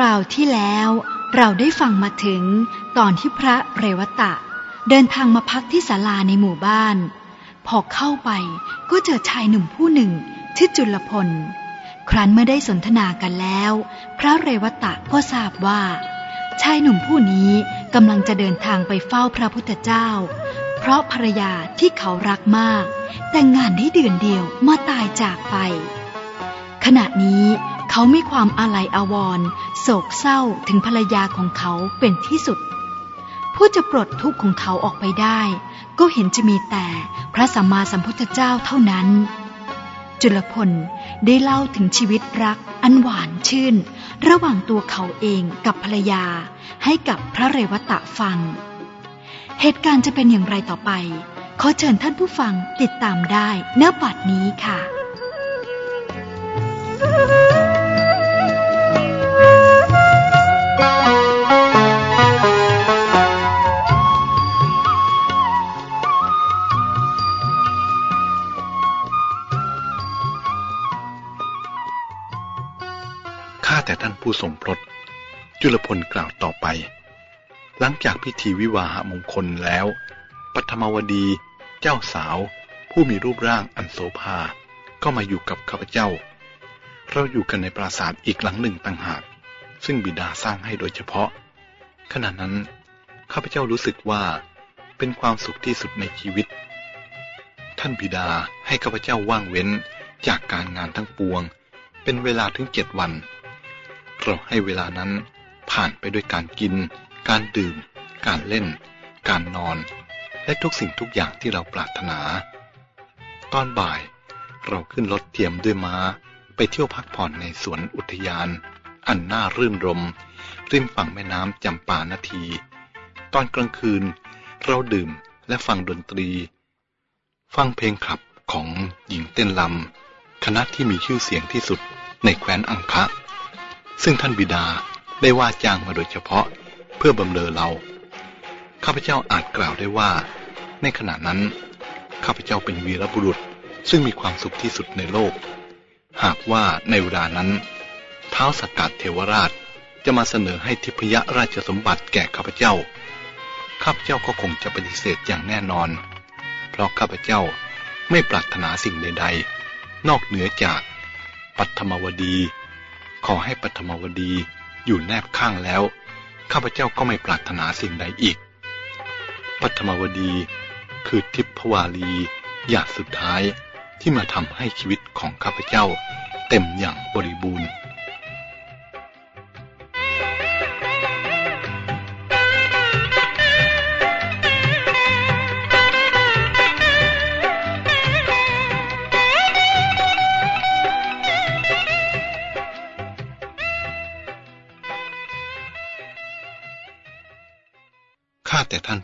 ราวที่แล้วเราได้ฟังมาถึงตอนที่พระเรวตะ เดินทางมาพักที่ศาลาในหมู่บ้าน พอเข้าไปก็เจอชายหนุ่มผู้หนึ่งชื่อจุลพล ครั้นเมื่อได้สนทนากันแล้ว พระเรวตะก็ทราบว่า ชายหนุ่มผู้นี้กำลังจะเดินทางไปเฝ้าพระพุทธเจ้า เพราะภรรยาที่เขารักมาก แต่งงานได้เดือนเดียวมาตายจากไป ขณะนี้ เขามีความอาลัยอาวรณ์โศกเศร้าถึงภรรยาของเขาเป็นที่สุด ผู้จะปลดทุกข์ของเขาออกไปได้ ก็เห็นจะมีแต่พระสัมมาสัมพุทธเจ้าเท่านั้น จุลพลได้เล่าถึงชีวิตรักอันหวานชื่น ระหว่างตัวเขาเองกับภรรยาให้กับพระเรวตะฟัง เหตุการณ์จะเป็นอย่างไรต่อไป ขอเชิญท่านผู้ฟังติดตามได้ณบัดนี้ค่ะข้า ท่านผู้ทรงพรตจุลพลกล่าวต่อไป หลังจากพิธีวิวาหมงคลแล้ว ปัทมวดี เจ้าสาว ผู้มีรูปร่างอันโสภา ก็มาอยู่กับข้าพเจ้า เราอยู่กันในปราสาทอีกหลังหนึ่งต่างหาก ซึ่งบิดาสร้างให้โดยเฉพาะ ขณะนั้น ข้าพเจ้ารู้สึกว่าเป็นความสุขที่สุดในชีวิต ท่านบิดาให้ข้าพเจ้าว่างเว้นจากการงานทั้งปวง เป็นเวลาถึงเจ็ดวัน เราให้เวลานั้นผ่านไปด้วยการกิน การดื่ม การเล่น การนอน และทุกสิ่งทุกอย่างที่เราปรารถนา ตอนบ่ายเราขึ้นรถเทียมด้วยม้า ไปเที่ยวพักผ่อนในสวนอุทยาน อันน่ารื่นรม ริมฝั่งแม่น้ำจำปานาที ตอนกลางคืนเราดื่มและฟังดนตรี ฟังเพลงขับของหญิงเต้นลำคณะที่มีชื่อเสียงที่สุดในแคว้นอังคะ ซึ่งท่านบิดาได้ว่าจ้างมาโดยเฉพาะเพื่อบำเรอเรา ข้าพเจ้าอาจกล่าวได้ว่า ในขณะนั้น ข้าพเจ้าเป็นวีรบุรุษซึ่งมีความสุขที่สุดในโลก หากว่าในเวลานั้น เท้าสกกัดเทวราชจะมาเสนอให้ทิพยราชสมบัติแก่ข้าพเจ้า ข้าพเจ้าก็คงจะปฏิเสธอย่างแน่นอน เพราะข้าพเจ้าไม่ปรารถนาสิ่งใด ๆ นอกเหนือจากปัทมวดี ขอให้ปัทมวดีอยู่แนบข้างแล้ว ข้าพเจ้าก็ไม่ปรารถนาสิ่งใดอีกปัทมวดีคือทิพวาลีหยาดสุดท้ายที่มาทำให้ชีวิตของข้าพเจ้า เต็มอย่างบริบูรณ์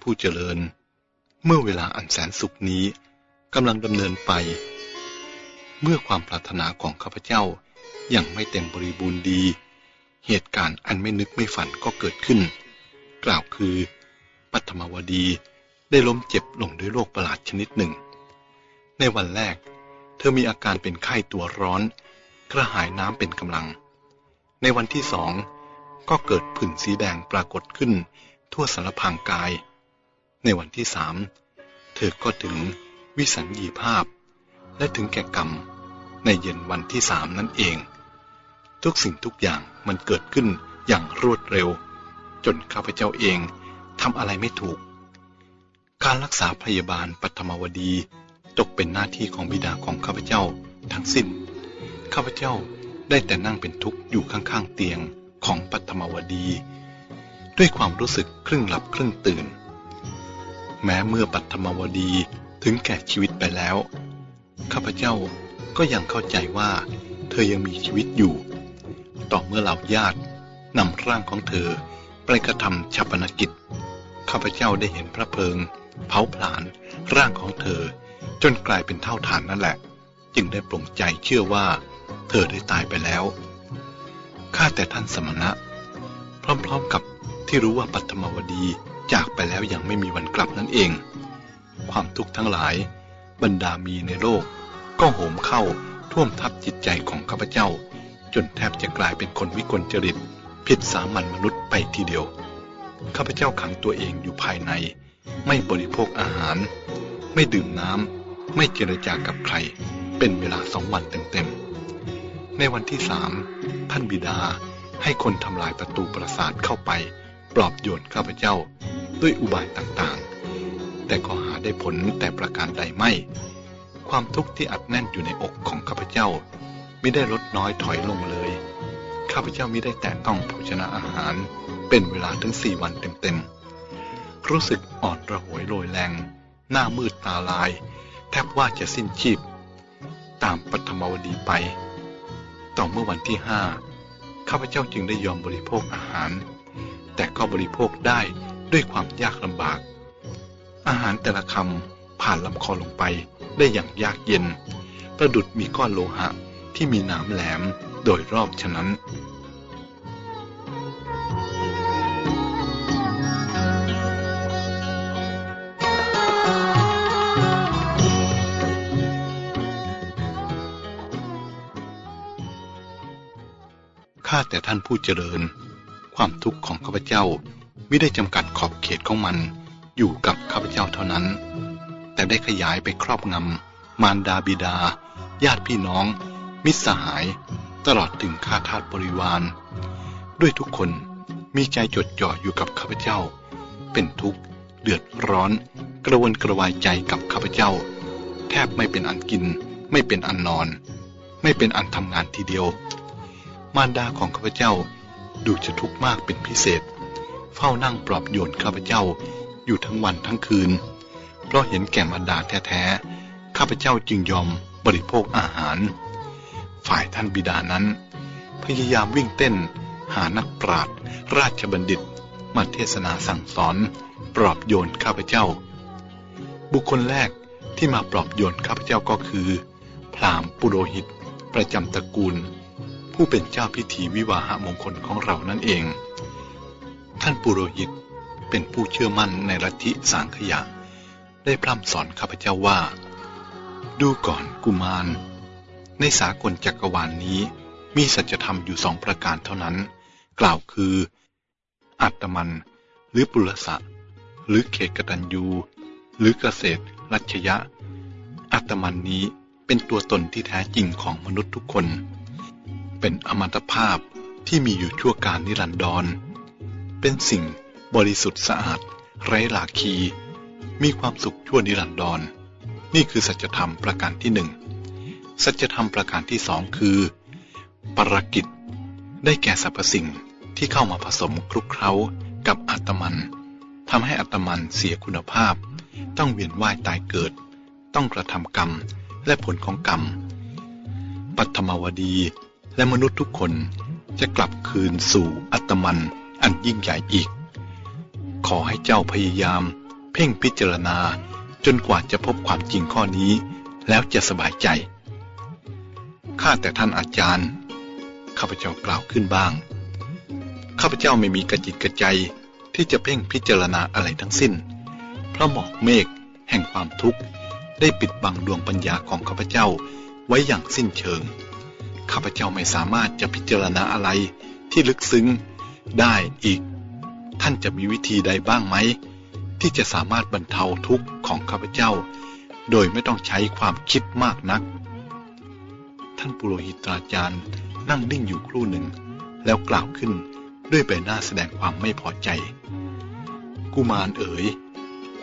ผู้เจริญ เมื่อเวลาอันแสนสุขนี้กำลังดำเนินไป เมื่อความปรารถนาของข้าพเจ้ายังไม่เต็มบริบูรณ์ดี เหตุการณ์อันไม่นึกไม่ฝันก็เกิดขึ้น กล่าวคือ ปัทมวดีได้ล้มเจ็บลงด้วยโรคประหลาดชนิดหนึ่ง ในวันแรก เธอมีอาการเป็นไข้ตัวร้อน กระหายน้ำเป็นกำลัง ในวันที่สองก็เกิดผื่นสีแดงปรากฏขึ้น ทั่วสารพางกาย ในวันที่สามเธอก็ถึงวิสัญญีภาพ และถึงแก่กรรมในเย็นวันที่สามนั่นเอง ทุกสิ่งทุกอย่างมันเกิดขึ้นอย่างรวดเร็ว จนข้าพเจ้าเองทำอะไรไม่ถูก การรักษาพยาบาลปัทมวดีตกเป็นหน้าที่ของบิดาของข้าพเจ้าทั้งสิ้น ข้าพเจ้าได้แต่นั่งเป็นทุกข์อยู่ข้างๆเตียงของปัทมวดี ด้วยความรู้สึกครึ่งหลับครึ่งตื่น แม้เมื่อปัทมวดีถึงแก่ชีวิตไปแล้ว ข้าพเจ้าก็ยังเข้าใจว่า เธอยังมีชีวิตอยู่ ต่อเมื่อเหล่าญาตินำร่างของเธอไปกระทำชาปนกิจ ข้าพเจ้าได้เห็นพระเพลิง เผาผลาญร่างของเธอ จนกลายเป็นเท่าฐานนั่นแหละ จึงได้ปลงใจเชื่อว่า เธอได้ตายไปแล้ว ข้าแต่ท่านสมณะ พร้อมๆกับที่รู้ว่าปัทมวดี จากไปแล้วยังไม่มีวันกลับนั่นเอง ความทุกข์ทั้งหลาย บรรดามีในโลก ก็โหมเข้าท่วมทับจิตใจของข้าพเจ้า จนแทบจะกลายเป็นคนวิกลจริตผิดสามัญมนุษย์ไปทีเดียว ข้าพเจ้าขังตัวเองอยู่ภายใน ไม่บริโภคอาหาร ไม่ดื่มน้ำไม่เจรจากับใคร เป็นเวลาสองวันเต็มๆในวันที่สามท่านบิดาให้คนทำลายประตูปราสาทเข้าไป ปลอบโยนข้าพเจ้าด้วยอุบายต่างๆ แต่ก็หาได้ผลแต่ประการใดไม่ ความทุกข์ที่อัดแน่นอยู่ในอกของข้าพเจ้าไม่ได้ลดน้อยถอยลงเลย ข้าพเจ้าม่ได้แตะต้องภชนะอาหารเป็นเวลาถึงสี่วันเต็มๆ รู้สึกอ่อนระหวยโรยแรง หน้ามืดตาลาย แทบว่าจะสิ้นชีพ ตามปัทมวดีไป ต่อเมื่อวันที่ห้าข้าพเจ้าจึงได้ยอมบริโภคอาหาร แต่ก็บริโภคได้ด้วยความยากลำบาก อาหารแต่ละคำผ่านลำคอลงไปได้อย่างยากเย็น ประดุดมีก้อนโลหะที่มีหน้ำแหลมโดยรอบฉะนั้นข้าแต่ท่านผู้เจริญ ความทุกข์ของข้าพเจ้าไม่ได้จำกัดขอบเขตของมัน อยู่กับข้าพเจ้าเท่านั้น แต่ได้ขยายไปครอบงำมารดาบิดา ญาติพี่น้อง มิตรสหาย ตลอดถึงข้าทาสบริวาร ด้วยทุกคนมีใจจดจ่ออยู่กับข้าพเจ้า เป็นทุกข์เดือดร้อน กระวนกระวายใจกับข้าพเจ้า แทบไม่เป็นอันกิน ไม่เป็นอันนอน ไม่เป็นอันทำงานทีเดียว มารดาของข้าพเจ้า ดูจะทุกข์มากเป็นพิเศษ เฝ้านั่งปลอบโยนข้าพเจ้าอยู่ทั้งวันทั้งคืน เพราะเห็นแก่มาดาแท้ๆ ข้าพเจ้าจึงยอมบริโภคอาหาร ฝ่ายท่านบิดานั้น พยายามวิ่งเต้น หานักปราชญ์ราชบัณฑิต มาเทศนาสั่งสอน ปลอบโยนข้าพเจ้า บุคคลแรกที่มาปลอบโยนข้าพเจ้าก็คือ พราหมณ์ปุโรหิต ประจำตระกูล ผู้เป็นเจ้าพิธีวิวาหมงคลของเรานั่นเอง ท่านปุโรหิตเป็นผู้เชื่อมั่นในลัทธิสางขยะ ได้พร่ำสอนข้าพเจ้าว่า ดูก่อนกุมาร ในสากลจักรวาลนนี้ มีสัจธรรมอยู่สองประการเท่านั้น กล่าวคือ อัตมัน หรือปุรสะหรือเขตกตัญญูหรือเกษตร รัชยะ อัตมันนี้เป็นตัวตนที่แท้จริงของมนุษย์ทุกคน เป็นอมตะภาพที่มีอยู่ชั่วการนิรันดร เป็นสิ่งบริสุทธิ์สะอาด ไร้หลาคี มีความสุขชั่วนิรันดร นี่คือสัจธรรมประการที่หนึ่งสัจธรรมประการที่สองคือ ปรกิจ ได้แก่สรรพสิ่งที่เข้ามาผสมคลุกเคล้ากับอัตมันทำให้อัตมันเสียคุณภาพ ต้องเวียนว่ายตายเกิด ต้องกระทำกรรมและผลของกรรม ปัตมวดี และมนุษย์ทุกคนจะกลับคืนสู่อัตมันอันยิ่งใหญ่อีก ขอให้เจ้าพยายาม เพ่งพิจารณาจนกว่าจะพบความจริงข้อนี้ แล้วจะสบายใจ ข้าแต่ท่านอาจารย์ ข้าพเจ้ากล่าวขึ้นบ้าง ข้าพเจ้าไม่มีกระจิตกระใจที่จะเพ่งพิจารณาอะไรทั้งสิ้น เพราะหมอกเมฆแห่งความทุกข์ได้ปิดบังดวงปัญญาของข้าพเจ้าไว้อย่างสิ้นเชิง ข้าพเจ้าไม่สามารถจะพิจารณาอะไรที่ลึกซึ้งได้อีก ท่านจะมีวิธีใดบ้างไหม ที่จะสามารถบรรเทาทุกข์ของข้าพเจ้า โดยไม่ต้องใช้ความคิดมากนัก ท่านปุโรหิตราจารย์นั่งนิ่งอยู่ครู่หนึ่ง แล้วกล่าวขึ้นด้วยใบหน้าแสดงความไม่พอใจ กุมารเอ๋ย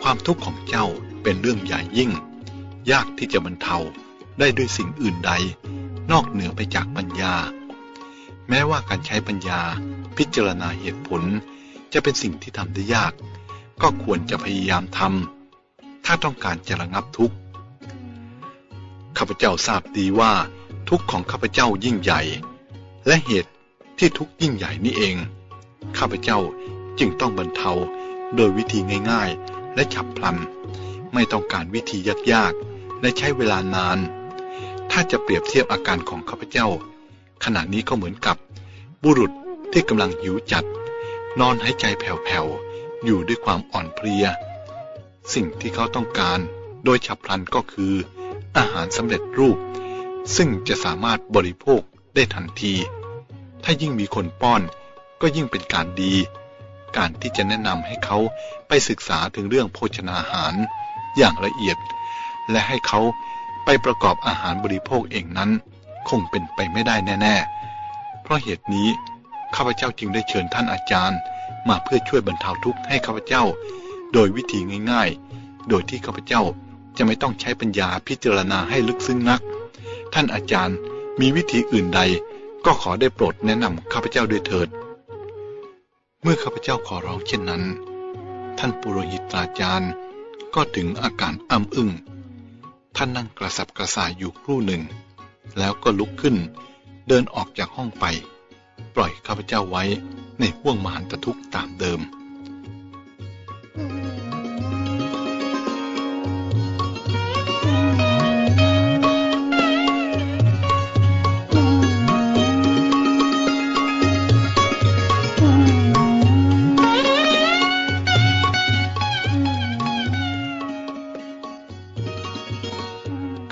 ความทุกข์ของเจ้าเป็นเรื่องใหญ่ยิ่ง ยากที่จะบรรเทา ได้ด้วยสิ่งอื่นใด นอกเหนือไปจากปัญญา แม้ว่าการใช้ปัญญาพิจารณาเหตุผล จะเป็นสิ่งที่ทำได้ยาก ก็ควรจะพยายามทำถ้าต้องการจะระงับทุกข์ข้าพเจ้าทราบดีว่า ทุกข์ของข้าพเจ้ายิ่งใหญ่ และเหตุที่ทุกข์ยิ่งใหญ่นี้เองข้าพเจ้าจึงต้องบรรเทาโดยวิธีง่าย ๆ และฉับพลัน ไม่ต้องการวิธียากๆ และใช้เวลานาน ถ้าจะเปรียบเทียบอาการของข้าพเจ้า ขณะนี้ก็เหมือนกับบุรุษที่กำลังหิวจัด นอนหายใจแผ่วๆ อยู่ด้วยความอ่อนเพลีย สิ่งที่เขาต้องการโดยฉับพลันก็คือ อาหารสำเร็จรูป ซึ่งจะสามารถบริโภคได้ทันที ถ้ายิ่งมีคนป้อนก็ยิ่งเป็นการดี การที่จะแนะนำให้เขาไปศึกษาถึงเรื่องโภชนาหารอย่างละเอียด และให้เขา ไปประกอบอาหารบริโภคเองนั้น คงเป็นไปไม่ได้แน่ ๆ เพราะเหตุนี้ข้าพเจ้าจึงได้เชิญท่านอาจารย์ มาเพื่อช่วยบรรเทาทุกข์ให้ข้าพเจ้า โดยวิธีง่าย ๆ โดยที่ข้าพเจ้าจะไม่ต้องใช้ปัญญาพิจารณาให้ลึกซึ้งนัก ท่านอาจารย์มีวิธีอื่นใด ก็ขอได้โปรดแนะนำข้าพเจ้าด้วยเถิด เมื่อข้าพเจ้าขอร้องเช่นนั้น ท่านปุโรหิตราจารย์ก็ถึงอาการอ้ำอึง้ง ท่านนั่งกระสับกระส่ายอยู่ครู่หนึ่ง แล้วก็ลุกขึ้น เดินออกจากห้องไป ปล่อยข้าพเจ้าไว้ในห่วงมหันตทุกข์ตามเดิม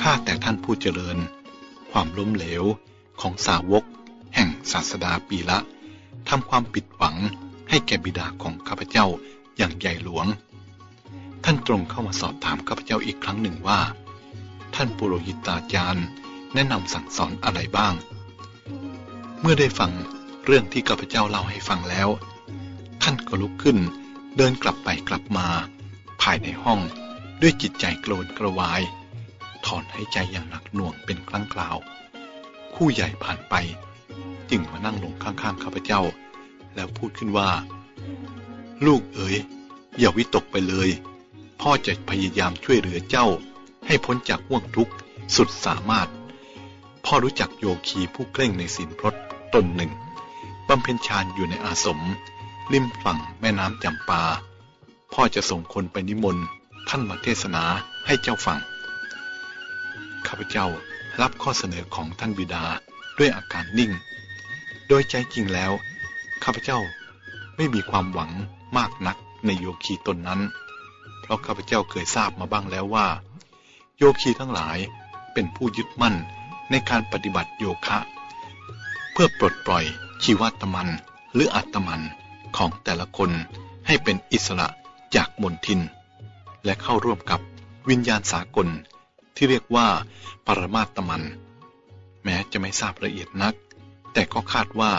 ข้าแต่ท่านผู้เจริญ ความล้มเหลวของสาวก แห่งศาสดาปีละทำความผิดหวังให้แก่บิดาของข้าพเจ้าอย่างใหญ่หลวง ท่านตรงเข้ามาสอบถามข้าพเจ้าอีกครั้งหนึ่งว่า ท่านปุโรหิตาจารย์แนะนำสั่งสอนอะไรบ้าง เมื่อได้ฟังเรื่องที่ข้าพเจ้าเล่าให้ฟังแล้ว ท่านก็ลุกขึ้นเดินกลับไปกลับมา ภายในห้องด้วยจิตใจโกรนกระวาย ถอนหายใจอย่างหนักหน่วงเป็นครั้งคราว คู่ใหญ่ผ่านไป จึงมานั่งลงข้างๆข้าพเจ้า แล้วพูดขึ้นว่า ลูกเอ๋ยอย่าวิตกไปเลย พ่อจะพยายามช่วยเหลือเจ้า ให้พ้นจากห่วงทุกข์สุดสามารถ พ่อรู้จักโยคีผู้เคร่งในศีลพรตตนหนึ่งบำเพ็ญฌานอยู่ในอาสม ริมฝั่งแม่น้ำจำปา พ่อจะส่งคนไปนิมนต์ท่านมาเทศนาให้เจ้าฟัง ข้าพเจ้ารับข้อเสนอของท่านบิดาด้วยอาการนิ่ง โดยใจจริงแล้ว ข้าพเจ้าไม่มีความหวังมากนักในโยคีตนนั้น เพราะข้าพเจ้าเคยทราบมาบ้างแล้วว่า โยคีทั้งหลายเป็นผู้ยึดมั่นในการปฏิบัติโยคะ เพื่อปลดปล่อยชีวัตมันหรืออัตมันของแต่ละคนให้เป็นอิสระจากมนทิน และเข้าร่วมกับวิญญาณสากล ที่เรียกว่า ปรมาตมัน แม้จะไม่ทราบละเอียดนัก แต่ก็คาดว่า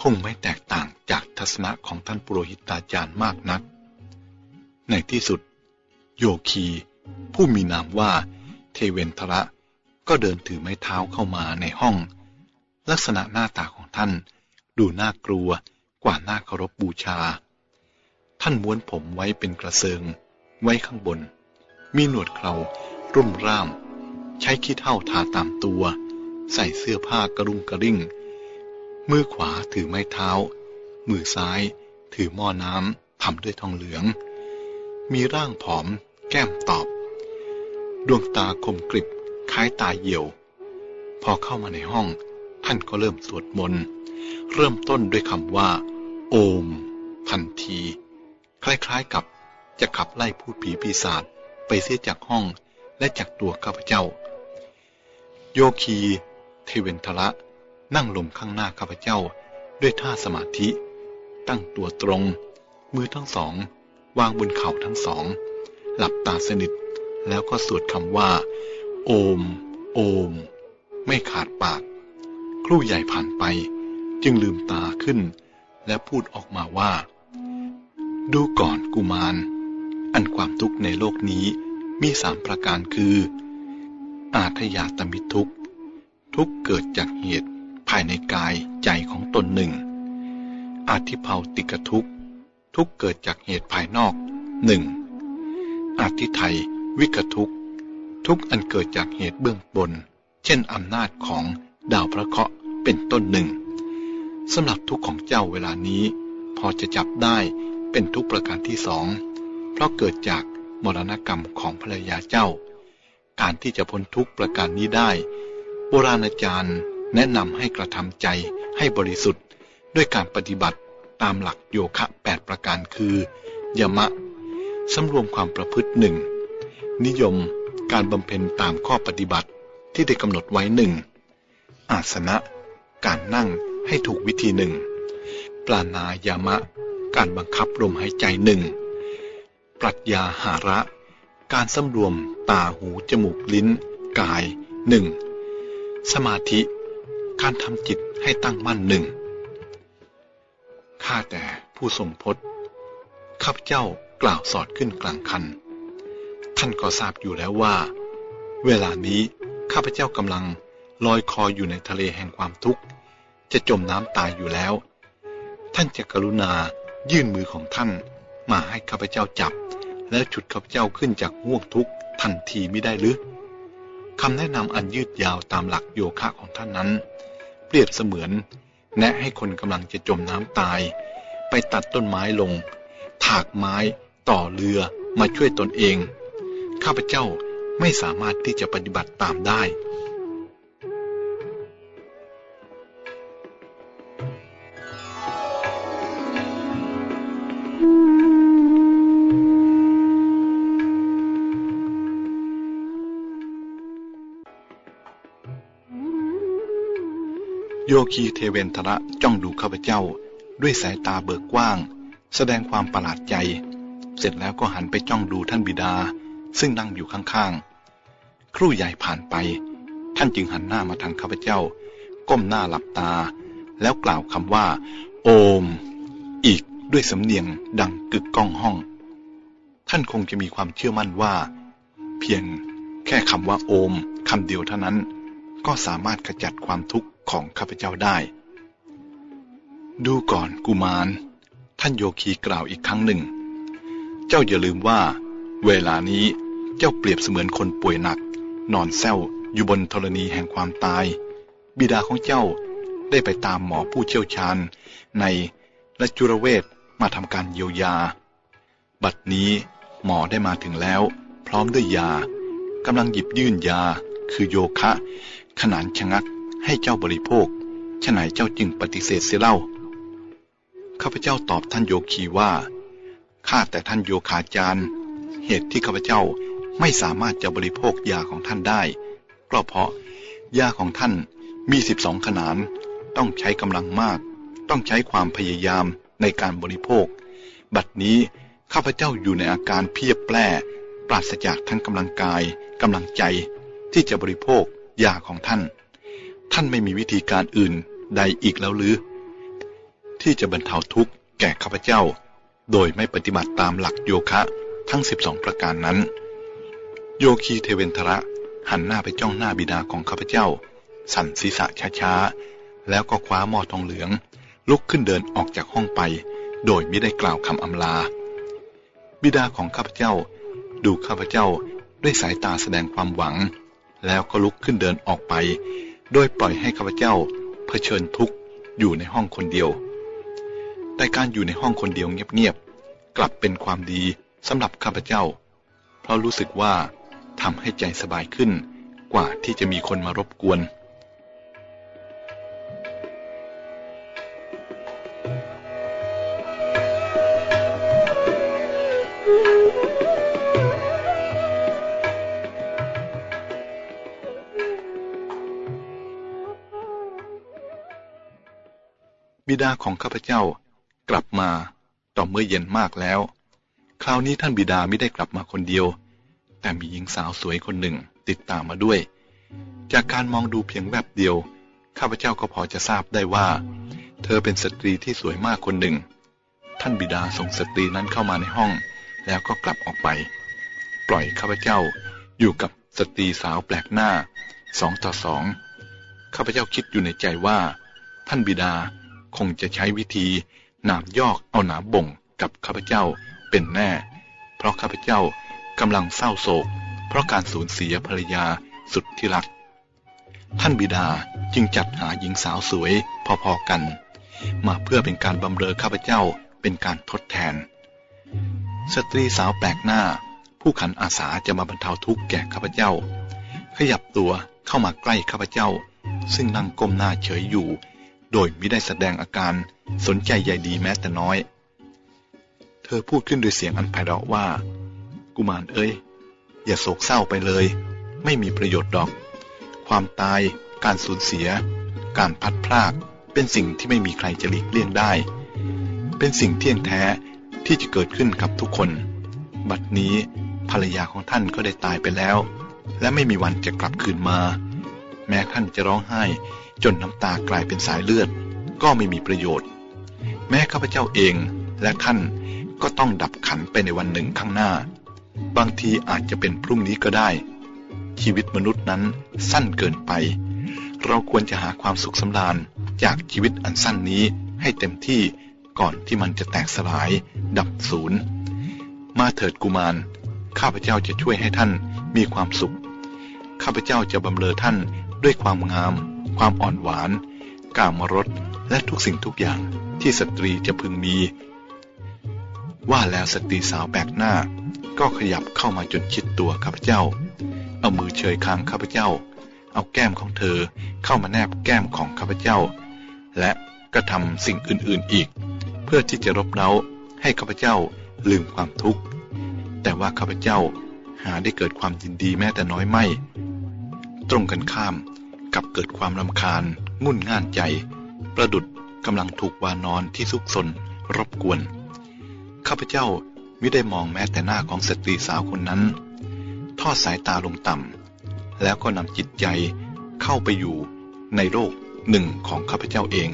คงไม่แตกต่างจากทัศนะของท่านปุโรหิตาจารย์มากนัก ในที่สุด โยคี ผู้มีนามว่า เทเวนทระ ก็เดินถือไม้เท้าเข้ามาในห้อง ลักษณะหน้าตาของท่าน ดูน่ากลัวกว่าน่าเคารพบบูชา ท่านม้วนผมไว้เป็นกระเซิง ไว้ข้างบน มีหนวดเครา รุ่มร่าม ใช้ขี้เท่าทาตามตัว ใส่เสื้อผ้ากระรุงกระริ่ง มือขวาถือไม้เท้า มือซ้ายถือหม้อน้ำทำด้วยทองเหลือง มีร่างผอม แก้มตอบ ดวงตาคมกริบคล้ายตาเหี่ยว พอเข้ามาในห้อง ท่านก็เริ่มสวดมนต์ เริ่มต้นด้วยคำว่า โอม ทันที คล้ายๆกับจะขับไล่พูดผีปีศาจไปเสียจากห้อง และจากตัวข้าพเจ้า โยคีเทเวนทละ นั่งลงข้างหน้าข้าพเจ้า ด้วยท่าสมาธิ ตั้งตัวตรง มือทั้งสอง วางบนเข่าทั้งสอง หลับตาสนิท แล้วก็สวดคำว่า โอม โอม ไม่ขาดปาก ครู่ใหญ่ผ่านไป จึงลืมตาขึ้น และพูดออกมาว่า ดูก่อนกุมาร อันความทุกข์ในโลกนี้ มีสามประการคือ อาทยาตมิทุกทุกเกิดจากเหตุภายในกายใจของตนหนึ่ง อาทิเภาติกทุกทุกเกิดจากเหตุภายนอกหนึ่งอาทิไทยวิกทุกทุกอันเกิดจากเหตุเบื้องบน เช่นอำนาจของดาวพระเคราะห์เป็นต้นหนึ่งสำหรับทุกของเจ้าเวลานี้ พอจะจับได้เป็นทุกประการที่สอง เพราะเกิดจาก มรณกรรมของภรรยาเจ้า การที่จะพ้นทุกประการนี้ได้ โบราณอาจารย์แนะนำให้กระทำใจให้บริสุทธิ์ ด้วยการปฏิบัติตามหลักโยคะแปดประการคือยมะสำรวมความประพฤติหนึ่งนิยมการบำเพ็ญตามข้อปฏิบัติที่ได้กำหนดไว้หนึ่งอาสนะ การนั่งให้ถูกวิธีหนึ่งปลานายามะ การบังคับลมหายใจหนึ่ง รัชญาหาระ การสำรวมตาหูจมูกลิ้น กายหนึ่งสมาธิ การทำจิตให้ตั้งมั่นหนึ่งข้าแต่ผู้สมพศข้าพเจ้ากล่าวสอดขึ้นกลางคัน ท่านก็ทราบอยู่แล้วว่า เวลานี้ข้าพเจ้ากำลังลอยคออยู่ในทะเลแห่งความทุกข์ จะจมน้ำตายอยู่แล้ว ท่านจะกรุณายื่นมือของท่าน มาให้ข้าพเจ้าจับ แล้วฉุดข้าพเจ้าขึ้นจากห่วงทุกข์ทันทีไม่ได้หรือคำแนะนำอันยืดยาวตามหลักโยคะของท่านนั้น เปรียบเสมือน แนะให้คนกำลังจะจมน้ำตาย ไปตัดต้นไม้ลง ถากไม้ต่อเรือมาช่วยตนเอง ข้าพเจ้าไม่สามารถที่จะปฏิบัติตามได้ ยคีเทเวนทระจ้องดูข้าพเจ้า ด้วยสายตาเบิกกว้าง แสดงความประหลาดใจ เสร็จแล้วก็หันไปจ้องดูท่านบิดา ซึ่งนั่งอยู่ข้างๆ ครู่ใหญ่ผ่านไป ท่านจึงหันหน้ามาทางข้าพเจ้า ก้มหน้าหลับตา แล้วกล่าวคำว่า โอม อีกด้วยสำเนียงดังกึกก้องห้อง ท่านคงจะมีความเชื่อมั่นว่า เพียงแค่คำว่าโอมคำเดียวเท่านั้น ก็สามารถขจัดความทุกข์ ของข้าพเจ้าได้ ดูก่อนกุมาร ท่านโยคีกล่าวอีกครั้งหนึ่ง เจ้าอย่าลืมว่า เวลานี้เจ้าเปรียบเสมือนคนป่วยหนัก นอนเศร้าอยู่บนธรณีแห่งความตาย บิดาของเจ้าได้ไปตามหมอผู้เชี่ยวชาญ ในและจุรเวทมาทำการเยียวยา บัดนี้หมอได้มาถึงแล้ว พร้อมด้วยยากำลังหยิบยื่นยาคือโยคะ ขนานชะงัก ให้เจ้าบริโภคฉไหนเจ้าจึงปฏิเสธเสียเล่า ข้าพเจ้าตอบท่านโยคีว่า ข้าแต่ท่านโยคาจารย์ เหตุที่ข้าพเจ้าไม่สามารถจะบริโภคยาของท่านได้ ก็เพราะยาของท่านมีสิบสองขนาน ต้องใช้กำลังมาก ต้องใช้ความพยายามในการบริโภค บัดนี้ข้าพเจ้าอยู่ในอาการเพียบแปร่ปราศจากทั้งกำลังกายกำลังใจที่จะบริโภคยาของท่าน ท่านไม่มีวิธีการอื่นใดอีกแล้วหรือ ที่จะบรรเทาทุกข์แก่ข้าพเจ้า โดยไม่ปฏิบัติตามหลักโยคะทั้งสิบสองประการนั้น โยคีเทเวนทระหันหน้าไปจ้องหน้าบิดาของข้าพเจ้า สั่นศีรษะช้าๆ แล้วก็คว้าหม้อทองเหลือง ลุกขึ้นเดินออกจากห้องไป โดยไม่ได้กล่าวคำอำลา บิดาของข้าพเจ้า ดูข้าพเจ้าด้วยสายตาแสดงความหวัง แล้วก็ลุกขึ้นเดินออกไป โดยปล่อยให้ข้าพเจ้าเผชิญทุกข์อยู่ในห้องคนเดียว แต่การอยู่ในห้องคนเดียวเงียบๆ กลับเป็นความดีสำหรับข้าพเจ้า เพราะรู้สึกว่าทำให้ใจสบายขึ้นกว่าที่จะมีคนมารบกวน บิดาของข้าพเจ้ากลับมาต่อเมื่อเย็นมากแล้ว คราวนี้ท่านบิดาไม่ได้กลับมาคนเดียว แต่มีหญิงสาวสวยคนหนึ่งติดตามมาด้วย จากการมองดูเพียงแวบเดียว ข้าพเจ้าก็พอจะทราบได้ว่า เธอเป็นสตรีที่สวยมากคนหนึ่ง ท่านบิดาส่งสตรีนั้นเข้ามาในห้อง แล้วก็กลับออกไป ปล่อยข้าพเจ้าอยู่กับสตรีสาวแปลกหน้าสองต่อสองข้าพเจ้าคิดอยู่ในใจว่า ท่านบิดา คงจะใช้วิธีหนามยอกเอาหนามบ่งกับข้าพเจ้าเป็นแน่ เพราะข้าพเจ้ากำลังเศร้าโศก เพราะการสูญเสียภรรยาสุดที่รัก ท่านบิดาจึงจัดหาหญิงสาวสวยพอๆกัน มาเพื่อเป็นการบำเรอข้าพเจ้าเป็นการทดแทน สตรีสาวแปลกหน้า ผู้ขันอาสาจะมาบรรเทาทุกข์แก่ข้าพเจ้า ขยับตัวเข้ามาใกล้ข้าพเจ้า ซึ่งนั่งก้มหน้าเฉยอยู่ โดยไม่ได้แสดงอาการสนใจใยดีแม้แต่น้อย เธอพูดขึ้นด้วยเสียงอันไพเราะว่า กุมารเอ้ย อย่าโศกเศร้าไปเลย ไม่มีประโยชน์ดอก ความตาย การสูญเสีย การพัดพลาก เป็นสิ่งที่ไม่มีใครจะหลีกเลี่ยงได้ เป็นสิ่งเที่ยงแท้ที่จะเกิดขึ้นกับทุกคน บัดนี้ภรรยาของท่านก็ได้ตายไปแล้ว และไม่มีวันจะกลับคืนมา แม้ท่านจะร้องไห้ จนน้ำตากลายเป็นสายเลือด ก็ไม่มีประโยชน์ แม้ข้าพเจ้าเองและท่านก็ต้องดับขันไปในวันหนึ่งข้างหน้า บางทีอาจจะเป็นพรุ่งนี้ก็ได้ ชีวิตมนุษย์นั้นสั้นเกินไป เราควรจะหาความสุขสำราญจากชีวิตอันสั้นนี้ให้เต็มที่ก่อนที่มันจะแตกสลาย ดับศูนย์ มาเถิดกุมาร ข้าพเจ้าจะช่วยให้ท่านมีความสุข ข้าพเจ้าจะบำเรอท่านด้วยความงาม ความอ่อนหวาน กามรสและทุกสิ่งทุกอย่างที่สตรีจะพึงมี ว่าแล้วสตรีสาวแบกหน้า ก็ขยับเข้ามาจนชิดตัวข้าพเจ้า เอามือเชยคางข้าพเจ้า เอาแก้มของเธอเข้ามาแนบแก้มของข้าพเจ้า และกระทำสิ่งอื่นๆอีก เพื่อที่จะรบเร้าให้ข้าพเจ้าลืมความทุกข์ แต่ว่าข้าพเจ้าหาได้เกิดความยินดีแม้แต่น้อยไม่ ตรงกันข้าม กับเกิดความลำคาญ งุ่นง่านใจ ประดุดกำลังถูกวานอนที่ซุกซนรบกวน ข้าพเจ้าไม่ได้มองแม้แต่หน้าของสตรีสาวคนนั้น ทอดสายตาลงต่ำแล้วก็นำจิตใจเข้าไปอยู่ในโลกหนึ่งของข้าพเจ้าเอง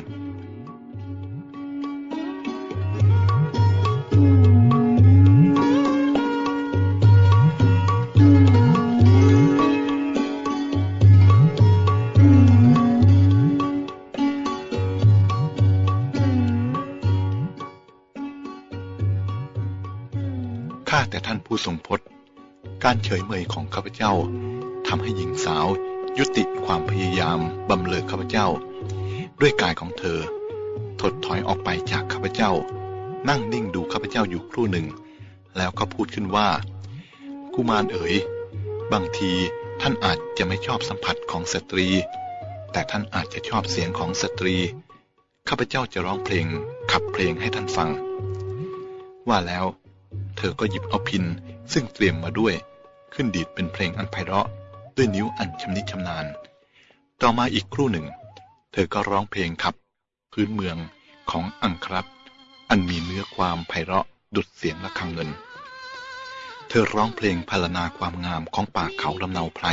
ท่านผู้ทรงพจน์ การเฉยเมยของข้าพเจ้าทำให้หญิงสาวยุติความพยายามบำเรอข้าพเจ้า ด้วยกายของเธอ ถดถอยออกไปจากข้าพเจ้า นั่งนิ่งดูข้าพเจ้าอยู่ครู่หนึ่ง แล้วก็พูดขึ้นว่า กุมารเอ๋ย บางทีท่านอาจจะไม่ชอบสัมผัสของสตรี แต่ท่านอาจจะชอบเสียงของสตรี ข้าพเจ้าจะร้องเพลงขับเพลงให้ท่านฟัง ว่าแล้ว เธอก็หยิบเอาพินซึ่งเตรียมมาด้วย ขึ้นดีดเป็นเพลงอันไพเราะ ด้วยนิ้วอันชำนิชำนาญ ต่อมาอีกครู่หนึ่ง เธอก็ร้องเพลงขับ พื้นเมืองของอังครัตอันมีเนื้อความไพเราะดุดเสียงะระฆังเงิน เธอร้องเพลงพรรณนาความงามของป่าเขาลำเนาไพร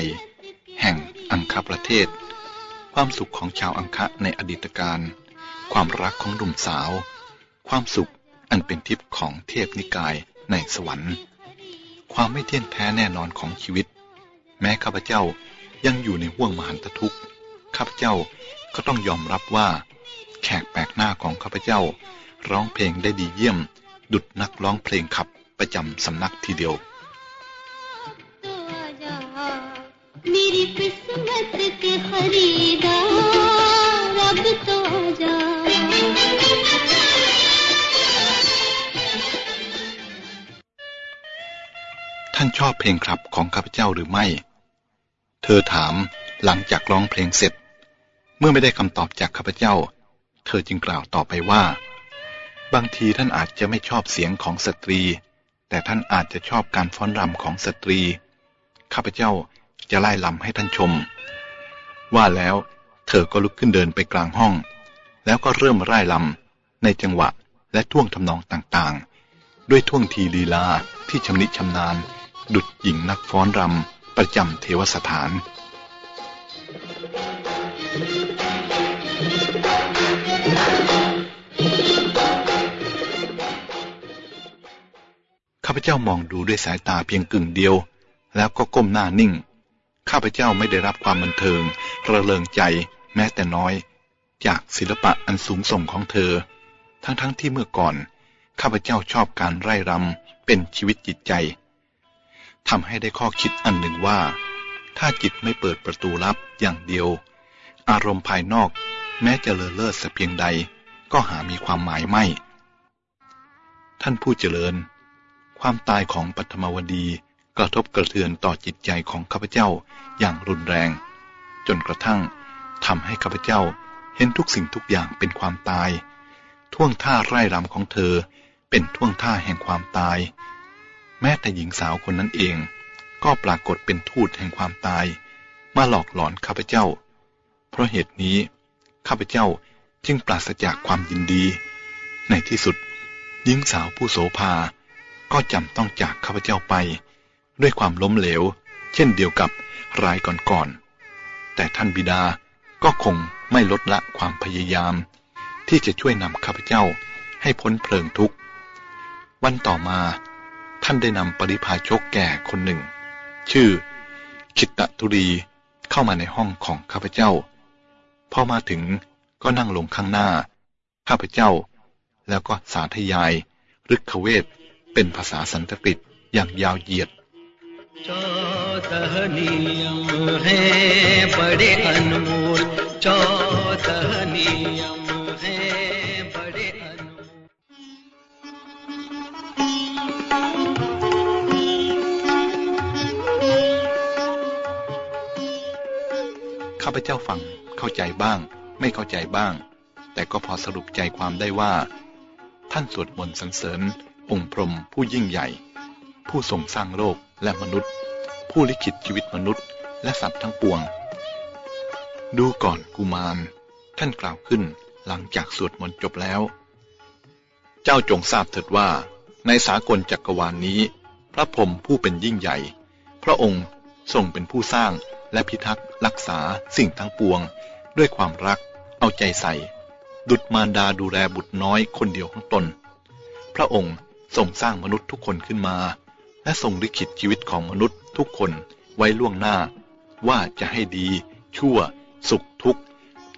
แห่งอังคประเทศ ความสุขของชาวอังคะในอดีตการ ความรักของหนุ่มสาว ความสุข อันเป็นทิพย์ของเทพนิกายในสวรรค์ ความไม่เที่ยงแท้แน่นอนของชีวิต แม้ข้าพเจ้ายังอยู่ในห่วงมหันตทุกข์ ข้าพเจ้าก็ต้องยอมรับว่า แขกแปลกหน้าของข้าพเจ้า ร้องเพลงได้ดีเยี่ยม ดุดนักร้องเพลงขับประจำสำนักทีเดียว मेरी किस्मत के खरीदार ท่านชอบเพลงครับของข้าพเจ้าหรือไม่ เธอถามหลังจากร้องเพลงเสร็จ เมื่อไม่ได้คำตอบจากข้าพเจ้า เธอจึงกล่าวต่อไปว่า บางทีท่านอาจจะไม่ชอบเสียงของสตรี แต่ท่านอาจจะชอบการฟ้อนรำของสตรี ข้าพเจ้าจะไล่ลำให้ท่านชม ว่าแล้วเธอก็ลุกขึ้นเดินไปกลางห้อง แล้วก็เริ่มไล่ลำในจังหวะและท่วงทำนองต่างๆ ด้วยท่วงทีลีลาที่ชำนิชำนาญ ดุดหญิงนักฟ้อนรำประจำเทวสถาน ข้าพเจ้ามองดูด้วยสายตาเพียงกึ่งเดียว แล้วก็ก้มหน้านิ่ง ข้าพเจ้าไม่ได้รับความบันเทิง ระเริงใจแม้แต่น้อย จากศิลปะอันสูงส่งของเธอ ทั้งๆทที่เมื่อก่อน ข้าพเจ้าชอบการไร่รำเป็นชีวิตจิตใจ ทำให้ได้ข้อคิดอันหนึ่งว่า ถ้าจิตไม่เปิดประตูลับอย่างเดียว อารมณ์ภายนอก แม้จะเลอเลิศสักเพียงใด ก็หามีความหมายไม่ ท่านผู้เจริญ ความตายของปัทมวดีกระทบกระเทือนต่อจิตใจของข้าพเจ้าอย่างรุนแรง จนกระทั่งทำให้ข้าพเจ้าเห็นทุกสิ่งทุกอย่างเป็นความตาย ท่วงท่าไร่รำของเธอเป็นท่วงท่าแห่งความตาย แม้แต่หญิงสาวคนนั้นเอง ก็ปรากฏเป็นทูตแห่งความตาย มาหลอกหลอนข้าพเจ้า เพราะเหตุนี้ข้าพเจ้าจึงปราศจากความยินดี ในที่สุดหญิงสาวผู้โสภา ก็จำต้องจากข้าพเจ้าไป ด้วยความล้มเหลว เช่นเดียวกับรายก่อนๆ แต่ท่านบิดาก็คงไม่ลดละความพยายาม ที่จะช่วยนำข้าพเจ้าให้พ้นเพลิงทุกข์ วันต่อมา ท่านได้นำปริพาชกแก่คนหนึ่ง ชื่อคิตตทุรีเข้ามาในห้องของข้าพเจ้า พอมาถึงก็นั่งลงข้างหน้า ข้าพเจ้า แล้วก็สาธยายฤกขเวทเป็นภาษาสันสกฤตอย่างยาวเหยียด ข้าพเจ้าฟังเข้าใจบ้าง ไม่เข้าใจบ้าง แต่ก็พอสรุปใจความได้ว่า ท่านสวดมนต์สรรเสริญ องค์พรหมผู้ยิ่งใหญ่ ผู้ทรงสร้างโลกและมนุษย์ ผู้ลิขิตชีวิตมนุษย์ และสัตว์ทั้งปวง ดูก่อนกุมาร ท่านกล่าวขึ้นหลังจากสวดมนต์จบแล้ว เจ้าจงทราบเถิดว่า ในสากลจักรวาลนนี้ พระพรหมผู้เป็นยิ่งใหญ่ พระองค์ทรงเป็นผู้สร้าง และพิทักษ์รักษาสิ่งทั้งปวง ด้วยความรัก เอาใจใส่ ดุจมารดาดูแลบุตรน้อยคนเดียวของตน พระองค์ทรงสร้างมนุษย์ทุกคนขึ้นมา และทรงลิขิตชีวิตของมนุษย์ทุกคนไว้ล่วงหน้า ว่าจะให้ดี ชั่ว สุขทุกข์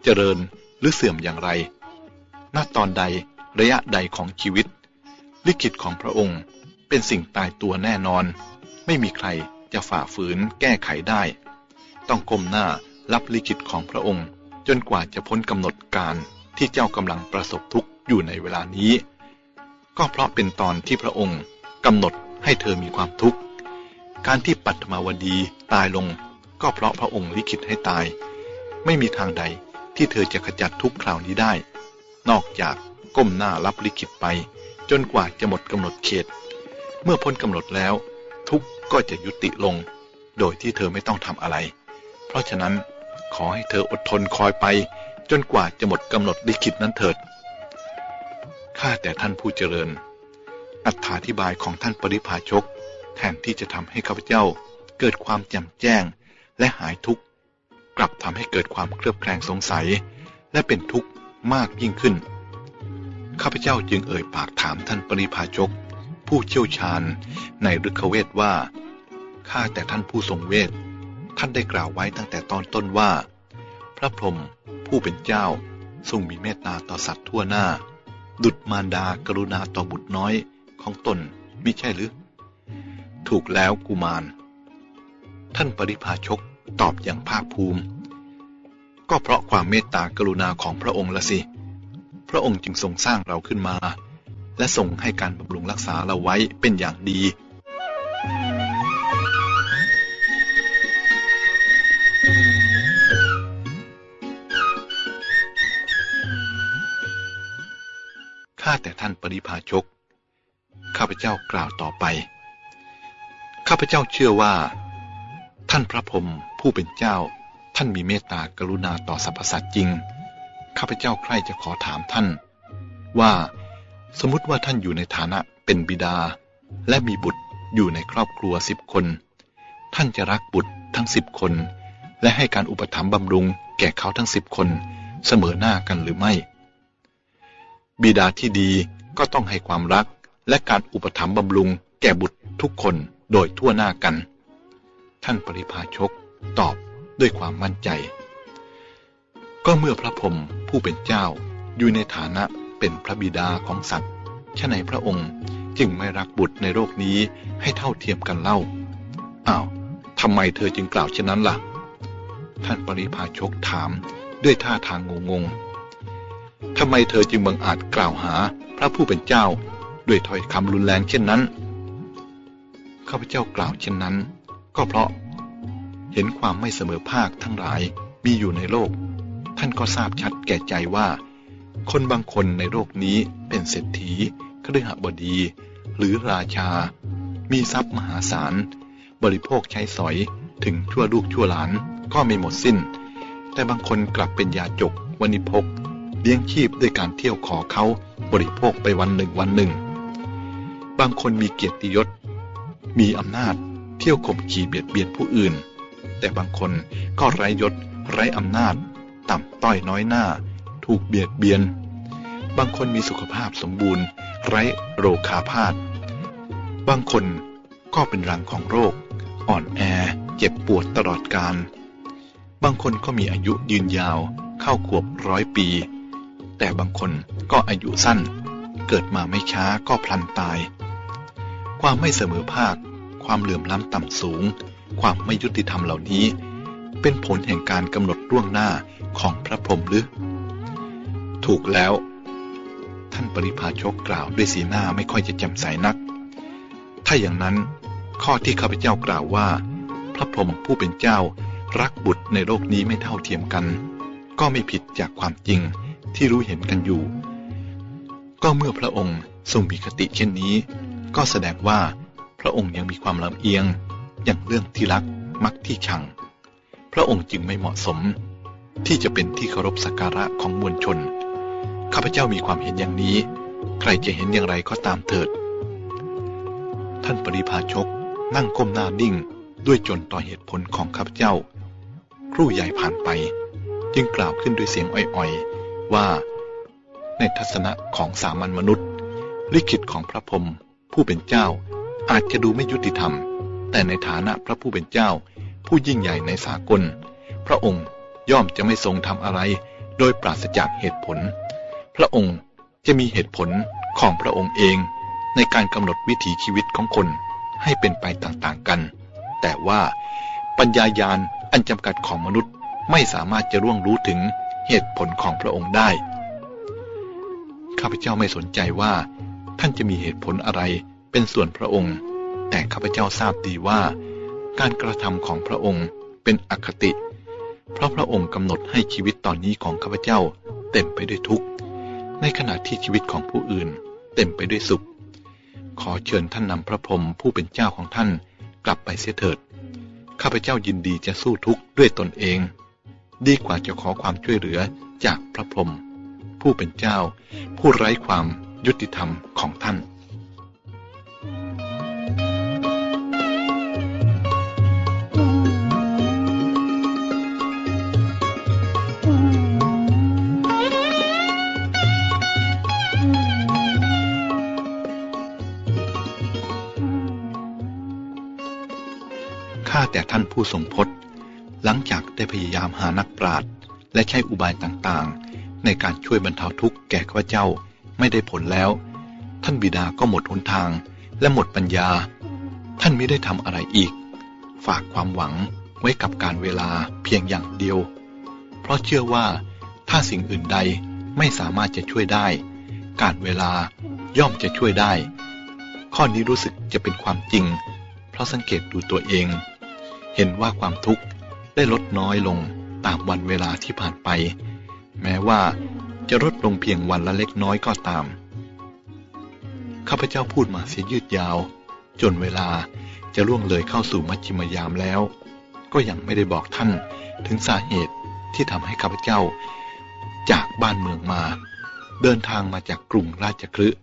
เจริญหรือเสื่อมอย่างไรณตอนใดระยะใดของชีวิต ลิขิตของพระองค์เป็นสิ่งตายตัวแน่นอน ไม่มีใครจะฝ่าฝืนแก้ไขได้ ต้องก้มหน้ารับลิขิตของพระองค์ จนกว่าจะพ้นกำหนดการที่เจ้ากำลังประสบทุกข์อยู่ในเวลานี้ ก็เพราะเป็นตอนที่พระองค์กำหนดให้เธอมีความทุกข์ การที่ปัตมาวดีตายลง ก็เพราะพระองค์ลิขิตให้ตาย ไม่มีทางใดที่เธอจะขจัดทุกข์คราวนี้ได้ นอกจากก้มหน้ารับลิขิตไป จนกว่าจะหมดกำหนดเขต เมื่อพ้นกำหนดแล้ว ทุกข์ก็จะยุติลง โดยที่เธอไม่ต้องทำอะไร เพราะฉะนั้นขอให้เธออดทนคอยไป จนกว่าจะหมดกำหนดลิขิตนั้นเถิด ข้าแต่ท่านผู้เจริญ อัธาธิบายของท่านปริพาชก แทนที่จะทำให้ข้าพเจ้าเกิดความแจ่มแจ้งและหายทุกข์ กลับทำให้เกิดความเคลือบแคลงสงสัย และเป็นทุกข์มากยิ่งขึ้น ข้าพเจ้าจึงเอ่ยปากถามท่านปริพาชก ผู้เชี่ยวชาญในฤกขเวทว่า ข้าแต่ท่านผู้ทรงเวท ท่านได้กล่าวไว้ตั้งแต่ตอนต้นว่า พระพรหมผู้เป็นเจ้าทรงมีเมตตาต่อสัตว์ทั่วหน้า ดุจมารดากรุณาต่อบุตรน้อยของตนมิใช่หรือ ถูกแล้วกุมาร ท่านปริพาชกตอบอย่างภาคภูมิ ก็เพราะความเมตตากรุณาของพระองค์ละสิ พระองค์จึงทรงสร้างเราขึ้นมา และทรงให้การบำรุงรักษาเราไว้เป็นอย่างดี ข้าแต่ท่านปริพาชก ข้าพเจ้ากล่าวต่อไป ข้าพเจ้าเชื่อว่า ท่านพระพรหมผู้เป็นเจ้า ท่านมีเมตตากรุณาต่อสรรพสัตว์จริง ข้าพเจ้าใคร่จะขอถามท่าน ว่าสมมติว่าท่านอยู่ในฐานะเป็นบิดา และมีบุตรอยู่ในครอบครัวสิบคน ท่านจะรักบุตรทั้งสิบคน และให้การอุปถัมภ์บำรุงแก่เขาทั้งสิบคน เสมอหน้ากันหรือไม่ บิดาที่ดีก็ต้องให้ความรักและการอุปถัมภ์บำรุงแก่บุตรทุกคนโดยทั่วหน้ากัน ท่านปริพาชกตอบด้วยความมั่นใจ ก็เมื่อพระพรหมผู้เป็นเจ้าอยู่ในฐานะเป็นพระบิดาของสัตว์ฉะไหนพระองค์จึงไม่รักบุตรในโลกนี้ให้เท่าเทียมกันเล่า อ้าวทำไมเธอจึงกล่าวเช่นนั้นล่ะ ท่านปริพาชกถามด้วยท่าทางงงๆ ทำไมเธอจึงบังอาจกล่าวหาพระผู้เป็นเจ้า ด้วยถ้อยคำรุนแรงเช่นนั้น ข้าพเจ้ากล่าวเช่นนั้น ก็เพราะ เห็นความไม่เสมอภาคทั้งหลายมีอยู่ในโลก ท่านก็ทราบชัดแก่ใจว่า คนบางคนในโลกนี้เป็นเศรษฐีคฤหบดี หรือราชา มีทรัพย์มหาศาล บริโภคใช้สอยถึงชั่วลูกชั่วหลานก็ไม่หมดสิ้น แต่บางคนกลับเป็นยาจกวณิพก เลี้ยงชีพด้วยการเที่ยวขอเขาบริโภคไปวันหนึ่งวันหนึ่ง บางคนมีเกียรติยศ มีอำนาจเที่ยวข่มขีเบียดเบียนผู้อื่น แต่บางคนก็ไร้ยศ ไร้อำนาจ ต่ำต้อยน้อยหน้า ถูกเบียดเบียน บางคนมีสุขภาพสมบูรณ์ ไร้โรคาพาธบางคนก็เป็นรังของโรค อ่อนแอ เจ็บปวดตลอดกาลบางคนก็มีอายุยืนยาวเข้าขวบร้อยปี แต่บางคนก็อายุสั้น เกิดมาไม่ช้าก็พลันตาย ความไม่เสมอภาค ความเหลื่อมล้ำต่ำสูง ความไม่ยุติธรรมเหล่านี้ เป็นผลแห่งการกำหนดล่วงหน้าของพระพรหมหรือ ถูกแล้ว ท่านปริพาชกกล่าวด้วยสีหน้าไม่ค่อยจะแจ่มใสนัก ถ้าอย่างนั้น ข้อที่ข้าพเจ้ากล่าวว่า พระพรหมผู้เป็นเจ้ารักบุตรในโลกนี้ไม่เท่าเทียมกัน ก็ไม่ผิดจากความจริง ที่รู้เห็นกันอยู่ ก็เมื่อพระองค์ทรงมีคติเช่นนี้ ก็แสดงว่าพระองค์ยังมีความลำเอียงอย่างเรื่องที่รักมักที่ชัง พระองค์จึงไม่เหมาะสม ที่จะเป็นที่เคารพสักการะของมวลชน ข้าพเจ้ามีความเห็นอย่างนี้ ใครจะเห็นอย่างไรก็ตามเถิด ท่านปริพาชกนั่งก้มหน้านิ่งด้วยจนต่อเหตุผลของข้าพเจ้า ครู่ใหญ่ผ่านไป จึงกล่าวขึ้นด้วยเสียงอ่อยๆ ว่า ในทัศนะของสามัญมนุษย์ ลิขิตของพระพรหมผู้เป็นเจ้าอาจจะดูไม่ยุติธรรม แต่ในฐานะพระผู้เป็นเจ้า ผู้ยิ่งใหญ่ในสากล พระองค์ย่อมจะไม่ทรงทำอะไร โดยปราศจากเหตุผล พระองค์จะมีเหตุผลของพระองค์เอง ในการกำหนดวิถีชีวิตของคนให้เป็นไปต่างๆกัน แต่ว่าปัญญายาณอันจำกัดของมนุษย์ไม่สามารถจะร่วงรู้ถึง เหตุผลของพระองค์ได้ ข้าพเจ้าไม่สนใจว่า ท่านจะมีเหตุผลอะไรเป็นส่วนพระองค์ แต่ข้าพเจ้าทราบดีว่า การกระทำของพระองค์เป็นอคติ เพราะพระองค์กำหนดให้ชีวิตตอนนี้ของข้าพเจ้าเต็มไปด้วยทุกข์ ในขณะที่ชีวิตของผู้อื่นเต็มไปด้วยสุข ขอเชิญท่านนำพระพรหมผู้เป็นเจ้าของท่านกลับไปเสียเถิด ข้าพเจ้ายินดีจะสู้ทุกข์ด้วยตนเอง ดีกว่าจะขอความช่วยเหลือจากพระพรหมผู้เป็นเจ้า ผู้ไร้ความยุติธรรมของท่าน ข้าแต่ท่านผู้ทรงพจน์ หลังจากได้พยายามหานักปราชญ์และใช้อุบายต่างๆ ในการช่วยบรรเทาทุกข์แก่ข้าเจ้าไม่ได้ผลแล้ว ท่านบิดาก็หมดหนทางและหมดปัญญา ท่านไม่ได้ทำอะไรอีก ฝากความหวังไว้กับการเวลาเพียงอย่างเดียว เพราะเชื่อว่าถ้าสิ่งอื่นใดไม่สามารถจะช่วยได้ การเวลาย่อมจะช่วยได้ ข้อนี้รู้สึกจะเป็นความจริง เพราะสังเกตดูตัวเอง เห็นว่าความทุกข์ ได้ลดน้อยลงตามวันเวลาที่ผ่านไป แม้ว่าจะลดลงเพียงวันละเล็กน้อยก็ตาม ข้าพเจ้าพูดมาเสียยืดยาว จนเวลาจะล่วงเลยเข้าสู่มัชชิมยามแล้ว ก็ยังไม่ได้บอกท่านถึงสาเหตุที่ทำให้ข้าพเจ้า จากบ้านเมืองมา เดินทางมาจากกรุงราชคฤห์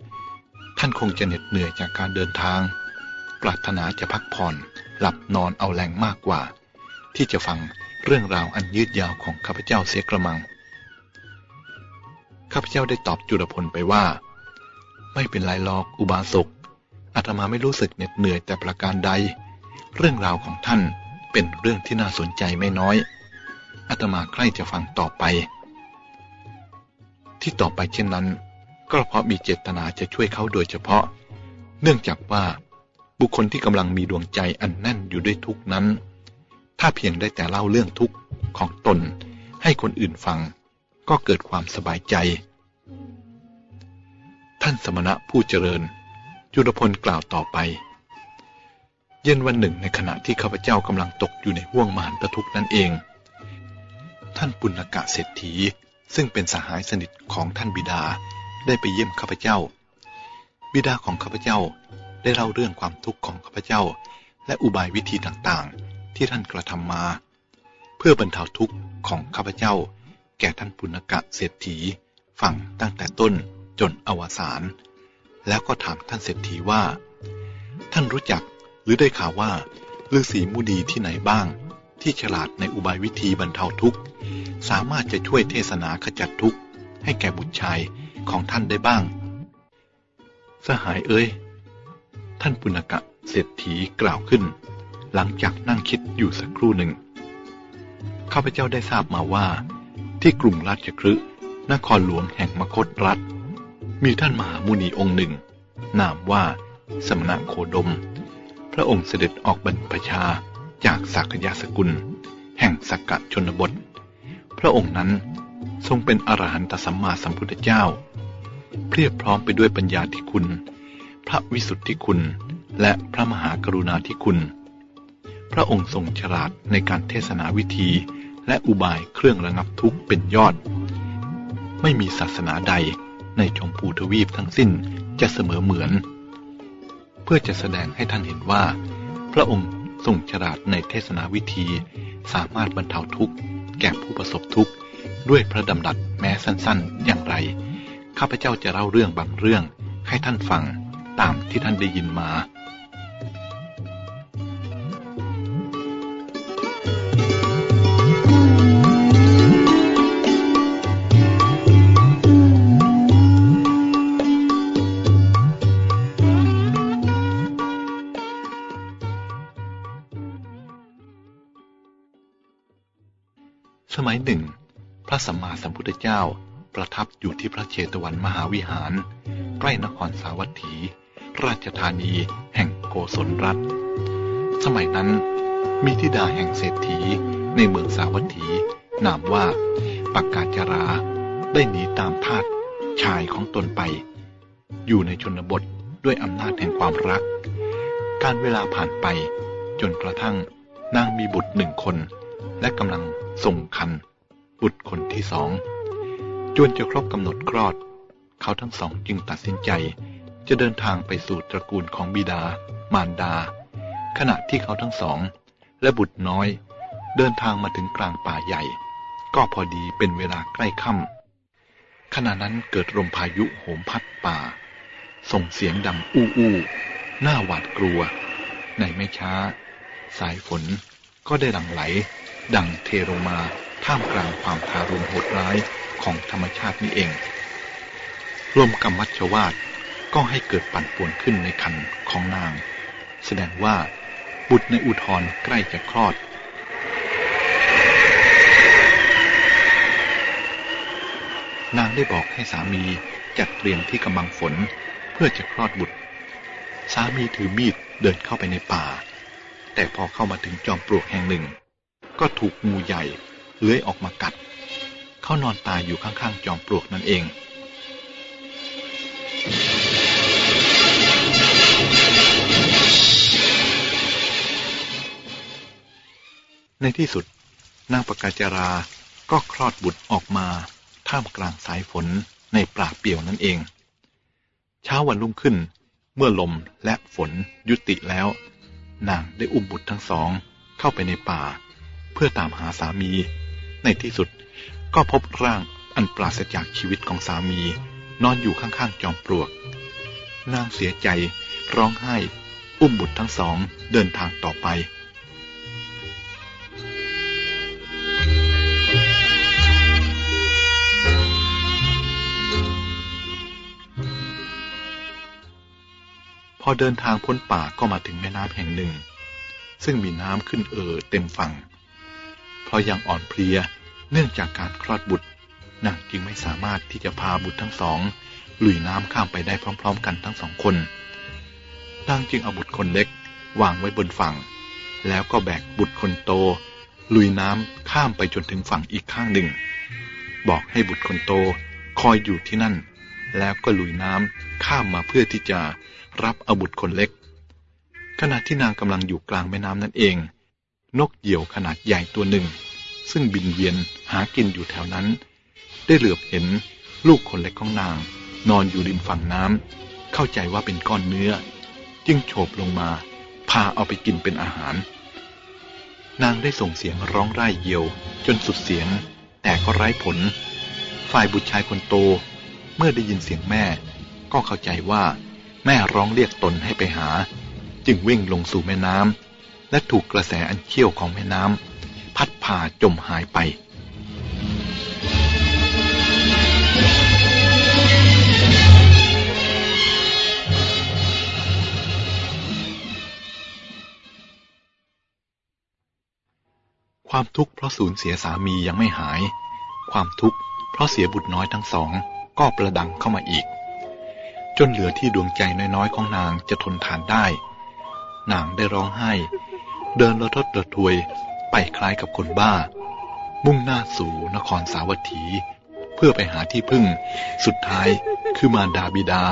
ท่านคงจะเหน็ดเหนื่อยจากการเดินทาง ปรารถนาจะพักผ่อนหลับนอนเอาแรงมากกว่า ที่จะฟังเรื่องราวอันยืดยาวของข้าพเจ้าเสียกระมัง ข้าพเจ้าได้ตอบจุลพลไปว่า ไม่เป็นไรหรอกอุบาสกอาตมาไม่รู้สึกเหน็ดเหนื่อยแต่ประการใด เรื่องราวของท่านเป็นเรื่องที่น่าสนใจไม่น้อยอาตมาใกล้จะฟังต่อไป ที่ต่อไปเช่นนั้น ก็เพราะมีเจตนาจะช่วยเขาโดยเฉพาะ เนื่องจากว่าบุคคลที่กำลังมีดวงใจอันแน่นอยู่ด้วยทุกนั้น ถ้าเพียงได้แต่เล่าเรื่องทุกข์ของตน ให้คนอื่นฟัง ก็เกิดความสบายใจ ท่านสมณะผู้เจริญ จุลพลกล่าวต่อไป เย็นวันหนึ่งในขณะที่ข้าพเจ้ากำลังตกอยู่ในห่วงมหันตทุกข์นั่นเอง ท่านปุณกะเศรษฐีซึ่งเป็นสหายสนิทของท่านบิดาได้ไปเยี่ยมข้าพเจ้า บิดาของข้าพเจ้าได้เล่าเรื่องความทุกข์ของข้าพเจ้า และอุบายวิธีต่างๆ ที่ท่านกระทำมา เพื่อบรรเทาทุกข์ของข้าพเจ้า แก่ท่านปุณกะเศรษฐีฟังตั้งแต่ต้นจนอวสานแล้วก็ถามท่านเศรษฐีว่า ท่านรู้จักหรือได้ข่าวว่าฤาษีมุดีที่ไหนบ้าง ที่ฉลาดในอุบายวิธีบรรเทาทุกข์ สามารถจะช่วยเทศนาขจัดทุกข์ ให้แก่บุตรชายของท่านได้บ้าง สหายเอ้ย ท่านปุณกะเศรษฐีกล่าวขึ้น หลังจากนั่งคิดอยู่สักครู่หนึ่ง ข้าพเจ้าได้ทราบมาว่า ที่กรุงราชคฤห์นครหลวงแห่งมคตรัฐ มีท่านมหามุนีองค์หนึ่ง นามว่าสมณะโคดม พระองค์เสด็จออกบรรพชาจากสักยะสกุล แห่งสักกะชนบท พระองค์นั้นทรงเป็นอรหันตสัมมาสัมพุทธเจ้า เพียบพร้อมไปด้วยปัญญาที่คุณ พระวิสุทธิคุณ และพระมหากรุณาธิคุณ พระองค์ทรงฉลาดในการเทศนาวิธี และอุบายเครื่องระงับทุกข์เป็นยอด ไม่มีศาสนาใดในชมพูทวีปทั้งสิ้นจะเสมอเหมือน เพื่อจะแสดงให้ท่านเห็นว่า พระองค์ทรงฉลาดในเทศนาวิธี สามารถบรรเทาทุกข์ แก่ผู้ประสบทุกข์ ด้วยพระดำรัสแม้สั้นๆ อย่างไร ข้าพเจ้าจะเล่าเรื่องบางเรื่องให้ท่านฟังตามที่ท่านได้ยินมา มัยหนึ่ง พระสัมมาสัมพุทธเจ้าประทับอยู่ที่พระเชตวันมหาวิหาร ใกล้นครสาวัตถี ราชธานีแห่งโกศลรัฐ สมัยนั้นมีธิดาแห่งเศรษฐีในเมืองสาวัตถี นามว่าปักกาจราได้หนีตามทาสชายของตนไป อยู่ในชนบทด้วยอำนาจแห่งความรัก การเวลาผ่านไปจนกระทั่งนางมีบุตรหนึ่งคน และกำลัง ส่งคัน บุตรคนที่สอง จวนจะครบกำหนดคลอด เขาทั้งสองจึงตัดสินใจ จะเดินทางไปสู่ตระกูลของบิดา มารดา ขณะที่เขาทั้งสอง และบุตรน้อย เดินทางมาถึงกลางป่าใหญ่ ก็พอดีเป็นเวลาใกล้ค่ำขณะนั้นเกิดลมพายุโหมพัดป่า ส่งเสียงดังอู้อู้หน้าหวาดกลัว ในไม่ช้า สายฝน ก็ได้หลั่งไหล ดังเทลงมาท่ามกลางความทารุณโหดร้ายของธรรมชาตินี้เอง ลมกรรมัชวาตก็ให้เกิดปั่นป่วนขึ้นในคันของนาง แสดงว่าบุตรในอุทธรใกล้จะคลอด นางได้บอกให้สามีจัดเตรียมที่กำบังฝนเพื่อจะคลอดบุตร สามีถือมีดเดินเข้าไปในป่า แต่พอเข้ามาถึงจอมปลวกแห่งหนึ่ง ก็ถูกงูใหญ่เลื้อยออกมากัด เขานอนตายอยู่ข้างๆจอมปลวกนั่นเองในที่สุดนางปกาจาราก็คลอดบุตรออกมาท่ามกลางสายฝนในป่าเปี่ยวนั่นเอง เช้าวันรุ่งขึ้น เมื่อลมและฝนยุติแล้ว นางได้อุ้มบุตรทั้งสองเข้าไปในป่า เพื่อตามหาสามี ในที่สุดก็พบร่างอันปราศจากชีวิตของสามี นอนอยู่ข้างๆจอมปลวก นางเสียใจร้องไห้ อุ้มบุตรทั้งสองเดินทางต่อไป อเดินทางพ้นป่าก็มาถึงแม่น้ำแห่งหนึ่ง ซึ่งมีน้ำขึ้นเอ่อเต็มฝั่ง เพราะยังอ่อนเพลียเนื่องจากการคลอดบุตรนางจึงไม่สามารถที่จะพาบุตรทั้งสองลุยน้ำข้ามไปได้พร้อม ๆ กันทั้งสองคนนางจึงเอาบุตรคนเล็กวางไว้บนฝั่ง แล้วก็แบกบุตรคนโต ลุยน้ำข้ามไปจนถึงฝั่งอีกข้างหนึ่ง บอกให้บุตรคนโตคอยอยู่ที่นั่น แล้วก็ลุยน้ำข้ามมาเพื่อที่จะ รับเอาบุตรคนเล็ก ขณะที่นางกำลังอยู่กลางแม่น้ำนั่นเอง นกเหยี่ยวขนาดใหญ่ตัวหนึ่ง ซึ่งบินเวียนหากินอยู่แถวนั้น ได้เหลือบเห็นลูกคนเล็กของนาง นอนอยู่ริมฝั่งน้ำเข้าใจว่าเป็นก้อนเนื้อ จึงโฉบลงมา พาเอาไปกินเป็นอาหาร นางได้ส่งเสียงร้องไห้เยียว จนสุดเสียง แต่ก็ไร้ผล ฝ่ายบุตรชายคนโต เมื่อได้ยินเสียงแม่ ก็เข้าใจว่า แม่ร้องเรียกตนให้ไปหา จึงวิ่งลงสู่แม่น้ำและถูกกระแสอันเชี่ยวของแม่น้ำพัดพาจมหายไป ความทุกข์เพราะสูญเสียสามียังไม่หาย ความทุกข์เพราะเสียบุตรน้อยทั้งสองก็ประดังเข้ามาอีก จนเหลือที่ดวงใจน้อยๆของนางจะทนทานได้ นางได้ร้องไห้ เดินระทดระทวยไปคล้ายกับคนบ้า มุ่งหน้าสู่นครสาวัตถี เพื่อไปหาที่พึ่ง สุดท้ายคือมารดาบิดา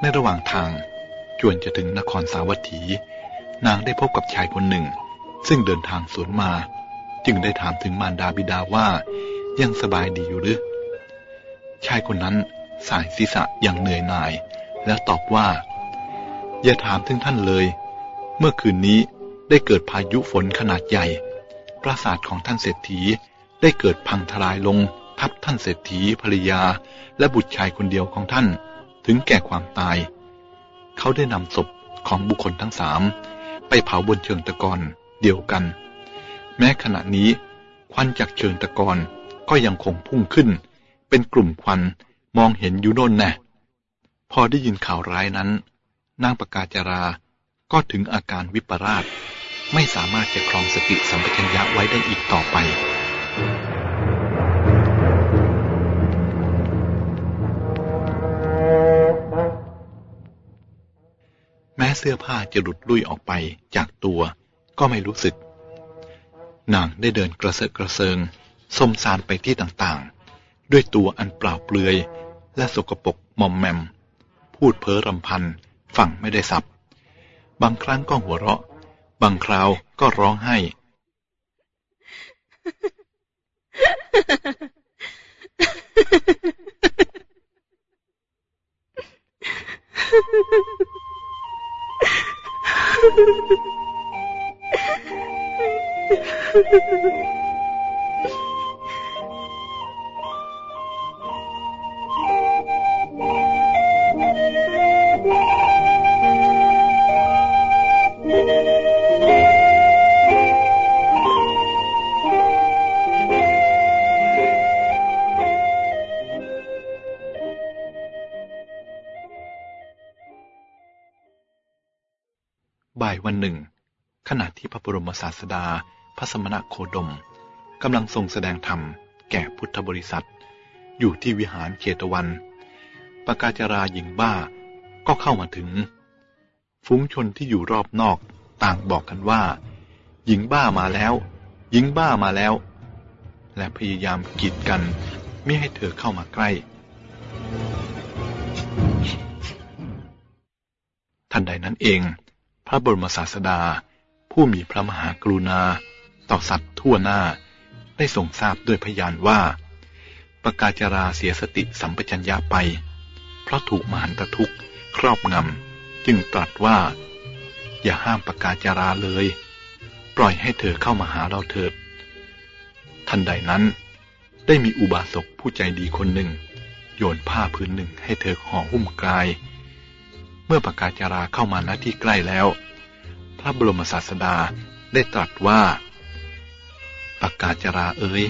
ในระหว่างทางจวนจะถึงนครสาวัตถี นางได้พบกับชายคนหนึ่ง ซึ่งเดินทางสวนมา จึงได้ถามถึงมารดาบิดาว่า ยังสบายดีอยู่หรือ ชายคนนั้นสายศีรษะอย่างเหนื่อยหน่าย แล้วตอบว่า อย่าถามถึงท่านเลย เมื่อคืนนี้ได้เกิดพายุฝนขนาดใหญ่ ปราสาทของท่านเศรษฐีได้เกิดพังทลายลง ทับท่านเศรษฐีภรรยา และบุตรชายคนเดียวของท่าน ถึงแก่ความตาย เขาได้นำศพของบุคคลทั้งสามไปเผาบนเชิงตะกอน เดียวกัน แม้ขณะนี้ควันจากเชิงตะกอนก็ยังคงพุ่งขึ้น เป็นกลุ่มควันมองเห็นอยู่โน่นแน่พอได้ยินข่าวร้ายนั้น นางประกาจราก็ถึงอาการวิปราช ไม่สามารถจะครองสติสัมปชัญญะไว้ได้อีกต่อไปแม้เสื้อผ้าจะหลุดลุ่ยออกไปจากตัว ก็ไม่รู้สึก นางได้เดินกระเซาะกระเซิงสมสารไปที่ต่างๆ ด้วยตัวอันเปล่าเปลือย และสกปรกมอมแมม พูดเพ้อรำพันฟังไม่ได้สับบางครั้งก็หัวเราะ บางคราวก็ร้องไห้ บ่ายวันหนึ่ง ขณะที่พระบรมศาสดา พระสมณะโคดมกำลังทรงแสดงธรรมแก่พุทธบริษัท อยู่ที่วิหารเขตวันปกาจราหญิงบ้าก็เข้ามาถึงฟุ้งชนที่อยู่รอบนอกต่างบอกกันว่า หญิงบ้ามาแล้ว หญิงบ้ามาแล้ว และพยายามกีดกันไม่ให้เธอเข้ามาใกล้ ทันใดนั้นเอง พระบรมศาสดา ผู้มีพระมหากรุณา ต่อสัตว์ทั่วหน้า ได้ทรงทราบด้วยพยานว่าปกาจราเสียสติสัมปชัญญะไป เพราะถูกมหันตทุกข์ครอบงำ จึงตรัสว่า อย่าห้ามปกาจราเลย ปล่อยให้เธอเข้ามาหาเราเถิดทันใดนั้น ได้มีอุบาสกผู้ใจดีคนหนึ่ง โยนผ้าพื้นหนึ่งให้เธอห่อหุ้มกาย เมื่อปกาจราเข้ามาณที่ใกล้แล้ว พระบรมศาสดาได้ตรัสว่าปกาจราเอ๋ย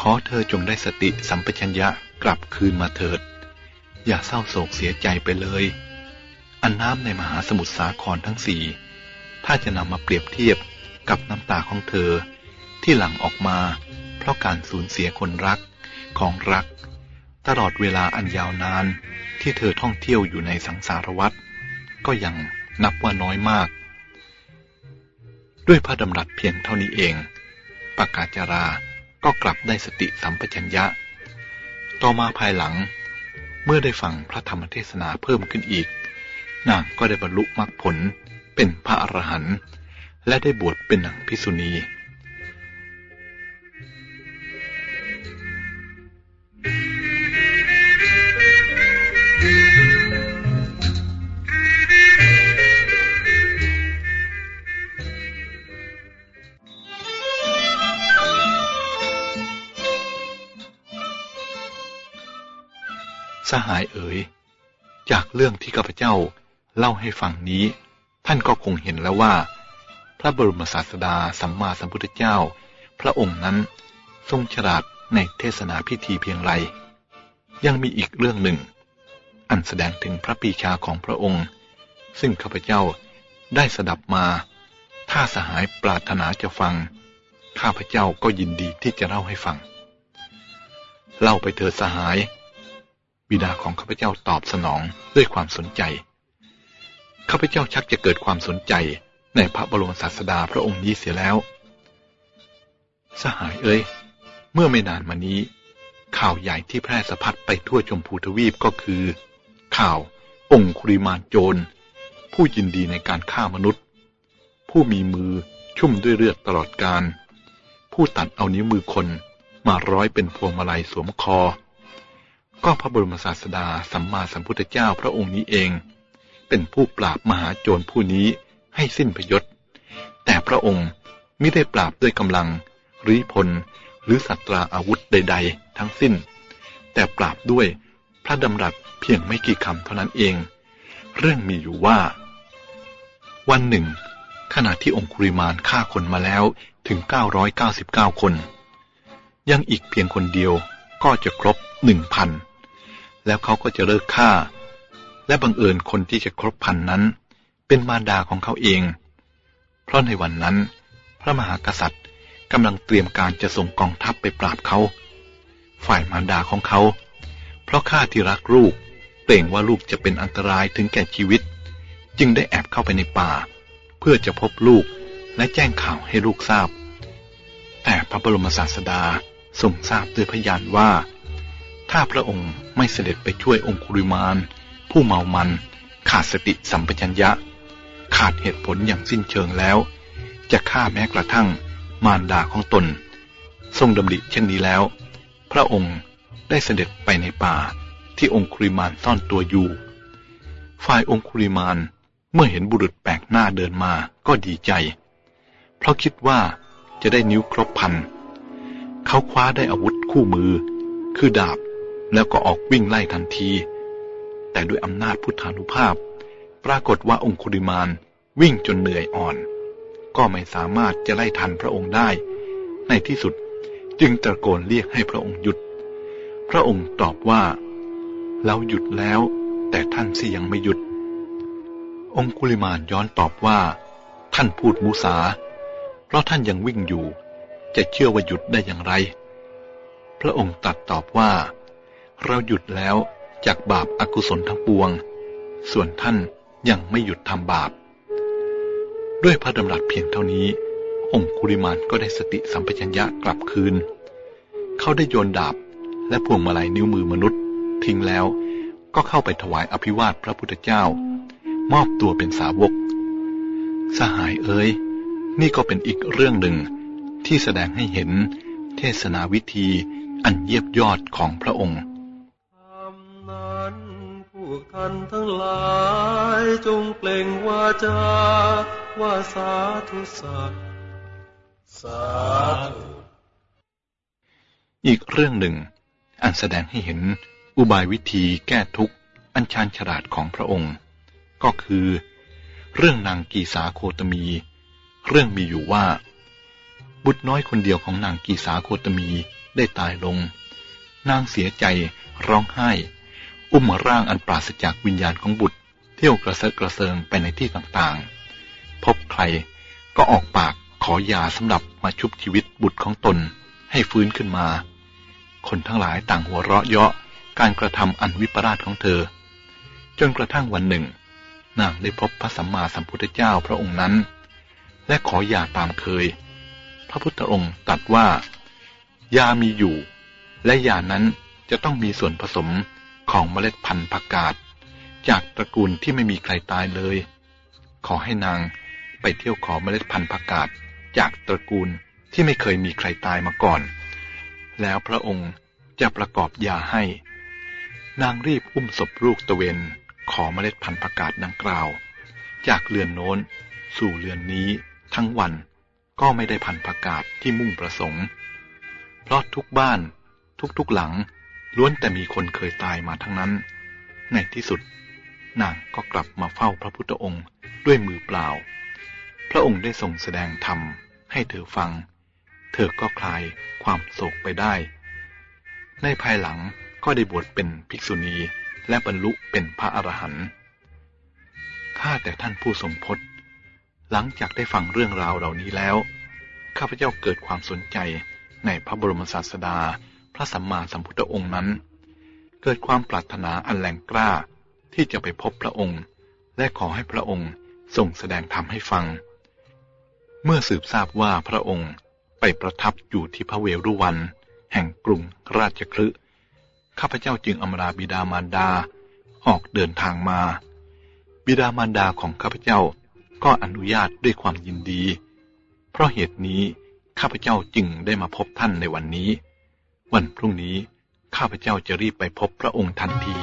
ขอเธอจงได้สติสัมปชัญญะกลับคืนมาเถิด อย่าเศร้าโศกเสียใจไปเลย อันน้ำในมหาสมุทรสาครทั้งสี่ถ้าจะนำมาเปรียบเทียบกับน้ำตาของเธอ ที่หลั่งออกมา เพราะการสูญเสียคนรักของรัก ตลอดเวลาอันยาวนานที่เธอท่องเที่ยวอยู่ในสังสารวัฏก็ยังนับว่าน้อยมาก ด้วยพระดำรัสเพียงเท่านี้เองปากาจาราก็กลับได้สติสัมปชัญญะ ต่อมาภายหลัง เมื่อได้ฟังพระธรรมเทศนาเพิ่มขึ้นอีก นางก็ได้บรรลุมรรคผลเป็นพระอรหันต์และได้บวชเป็นนางพิสุณี สหายเอ๋ย จากเรื่องที่ข้าพเจ้าเล่าให้ฟังนี้ ท่านก็คงเห็นแล้วว่า พระบรมศาสดาสัมมาสัมพุทธเจ้า พระองค์นั้นทรงฉลาดในเทศนาพิธีเพียงไรยังมีอีกเรื่องหนึ่ง อันแสดงถึงพระปีชาของพระองค์ ซึ่งข้าพเจ้าได้สดับมา ถ้าสหายปรารถนาจะฟัง ข้าพเจ้าก็ยินดีที่จะเล่าให้ฟัง เล่าไปเถิดสหาย บิดาของข้าพเจ้าตอบสนองด้วยความสนใจ ข้าพเจ้าชักจะเกิดความสนใจในพระบรมศาสดาพระองค์นี้เสียแล้ว สหายเอ้ย เมื่อไม่นานมานี้ ข่าวใหญ่ที่แพร่สะพัดไปทั่วชมพูทวีปก็คือ ข่าวองคุริมานโจร ผู้ยินดีในการฆ่ามนุษย์ ผู้มีมือชุ่มด้วยเลือดตลอดการ ผู้ตัดเอานิ้วมือคนมาร้อยเป็นพวงมาลัยสวมคอ ก็พระบรมศาสดาสัมมาสัมพุทธเจ้าพระองค์นี้เอง เป็นผู้ปราบมหาโจรผู้นี้ให้สิ้นพยศ แต่พระองค์ไม่ได้ปราบด้วยกำลังหรือพลหรือสัตราอาวุธใด ๆ ทั้งสิ้น แต่ปราบด้วยพระดำรัสเพียงไม่กี่คำเท่านั้นเอง เรื่องมีอยู่ว่า วันหนึ่ง ขณะที่องคุริมานฆ่าคนมาแล้วถึง 999 คน ยังอีกเพียงคนเดียวก็จะครบหนึ่งพัน แล้วเขาก็จะเลิกฆ่า และบังเอิญคนที่จะครบพันนั้น เป็นมารดาของเขาเอง เพราะในวันนั้น พระมหากษัตริย์กำลังเตรียมการจะส่งกองทัพไปปราบเขา ฝ่ายมารดาของเขา เพราะข้าที่รักลูกเกรงว่าลูกจะเป็นอันตรายถึงแก่ชีวิต จึงได้แอบเข้าไปในป่า เพื่อจะพบลูกและแจ้งข่าวให้ลูกทราบ แต่พระบรมศาสดาทรงทราบด้วยพยานว่า ถ้าพระองค์ไม่เสด็จไปช่วยองคุริมาน ผู้เมามันขาดสติสัมปชัญญะ ขาดเหตุผลอย่างสิ้นเชิงแล้ว จะฆ่าแม้กระทั่งมารดาของตน ทรงดำริเช่นนี้แล้ว พระองค์ได้เสด็จไปในป่าที่องคุริมานซ่อนตัวอยู่ ฝ่ายองคุริมานเมื่อเห็นบุรุษแปลกหน้าเดินมาก็ดีใจ เพราะคิดว่าจะได้นิ้วครบพัน เขาคว้าได้อาวุธคู่มือ คือดาบ แล้วก็ออกวิ่งไล่ทันที แต่ด้วยอำนาจพุทธานุภาพ ปรากฏว่าองคุริมานวิ่งจนเหนื่อยอ่อน ก็ไม่สามารถจะไล่ทันพระองค์ได้ ในที่สุดจึงตะโกนเรียกให้พระองค์หยุด พระองค์ตอบว่าเราหยุดแล้ว แต่ท่านสิยังไม่หยุด องคุลิมานย้อนตอบว่า ท่านพูดมุสา เพราะท่านยังวิ่งอยู่ จะเชื่อว่าหยุดได้อย่างไร พระองค์ตัดตอบว่า เราหยุดแล้วจากบาปอากุศลทั้งปวง ส่วนท่านยังไม่หยุดทำบาป ด้วยพระดำรัสเพียงเท่านี้ องคุริมานก็ได้สติสัมปชัญญะกลับคืน เขาได้โยนดาบและพวงมาลัยนิ้วมือมนุษย์ ทิ้งแล้วก็เข้าไปถวายอภิวาทพระพุทธเจ้า มอบตัวเป็นสาวก สหายเอ๋ยนี่ก็เป็นอีกเรื่องหนึ่งที่แสดงให้เห็นเทศนาวิธีอันเยียบยอดของพระองค์ ท่านทั้งหลายจงเปล่งวาจาว่าสาธุสัตสาธุอีกเรื่องหนึ่ง อันแสดงให้เห็นอุบายวิธีแก้ทุกข์อันชาญฉลาดของพระองค์ ก็คือ เรื่องนางกีสาโคตมี เรื่องมีอยู่ว่า บุตรน้อยคนเดียวของนางกีสาโคตมีได้ตายลง นางเสียใจร้องไห้ อุ้มร่างอันปราศจากวิญญาณของบุตร เที่ยวกระเซาะกระเซิงไปในที่ต่างๆ พบใครก็ออกปากขอยาสำหรับมาชุบชีวิตบุตรของตนให้ฟื้นขึ้นมา คนทั้งหลายต่างหัวเราะเยาะการกระทำอันวิปลาสของเธอ จนกระทั่งวันหนึ่ง นางได้พบพระสัมมาสัมพุทธเจ้าพระองค์นั้น และขอยาตามเคย พระพุทธองค์ตรัสว่า ยามีอยู่ และยานั้นจะต้องมีส่วนผสม ของเมล็ดพันธุ์ผักกาดจากตระกูลที่ไม่มีใครตายเลย ขอให้นางไปเที่ยวขอเมล็ดพันธุ์ผักกาดจากตระกูลที่ไม่เคยมีใครตายมาก่อน แล้วพระองค์จะประกอบยาให้ นางรีบอุ้มศพลูกตะเวนขอเมล็ดพันธุ์ผักกาดดังกล่าว จากเรือนโน้น สู่เรือนนี้ทั้งวันก็ไม่ได้พันธุ์ผักกาดที่มุ่งประสงค์ เพราะทุกบ้านทุกๆหลัง ล้วนแต่มีคนเคยตายมาทั้งนั้น ในที่สุด นางก็กลับมาเฝ้าพระพุทธองค์ด้วยมือเปล่า พระองค์ได้ทรงแสดงธรรมให้เธอฟัง เธอก็คลายความโศกไปได้ ในภายหลังก็ได้บวชเป็นภิกษุณีและบรรลุเป็นพระอรหันต์ ข้าแต่ท่านผู้ทรงพจน์ หลังจากได้ฟังเรื่องราวเหล่านี้แล้ว ข้าพเจ้าเกิดความสนใจในพระบรมศาสดา ระสัมมาสัมพุทธองค์นั้น เกิดความปรารถนาอันแรงกล้าที่จะไปพบพระองค์ และขอให้พระองค์ทรงแสดงธรรมให้ฟัง เมื่อสืบทราบว่าพระองค์ไปประทับอยู่ที่พระเวรุวัน แห่งกรุงราชคลึข้าพเจ้าจึงอำลาบิดามารดาออกเดินทางมา บิดามารดาของข้าพเจ้าก็อนุญาตด้วยความยินดี เพราะเหตุนี้ข้าพเจ้าจึงได้มาพบท่านในวันนี้ วันพรุ่งนี้ข้าพเจ้าจะรีบไปพบพระองค์ทันที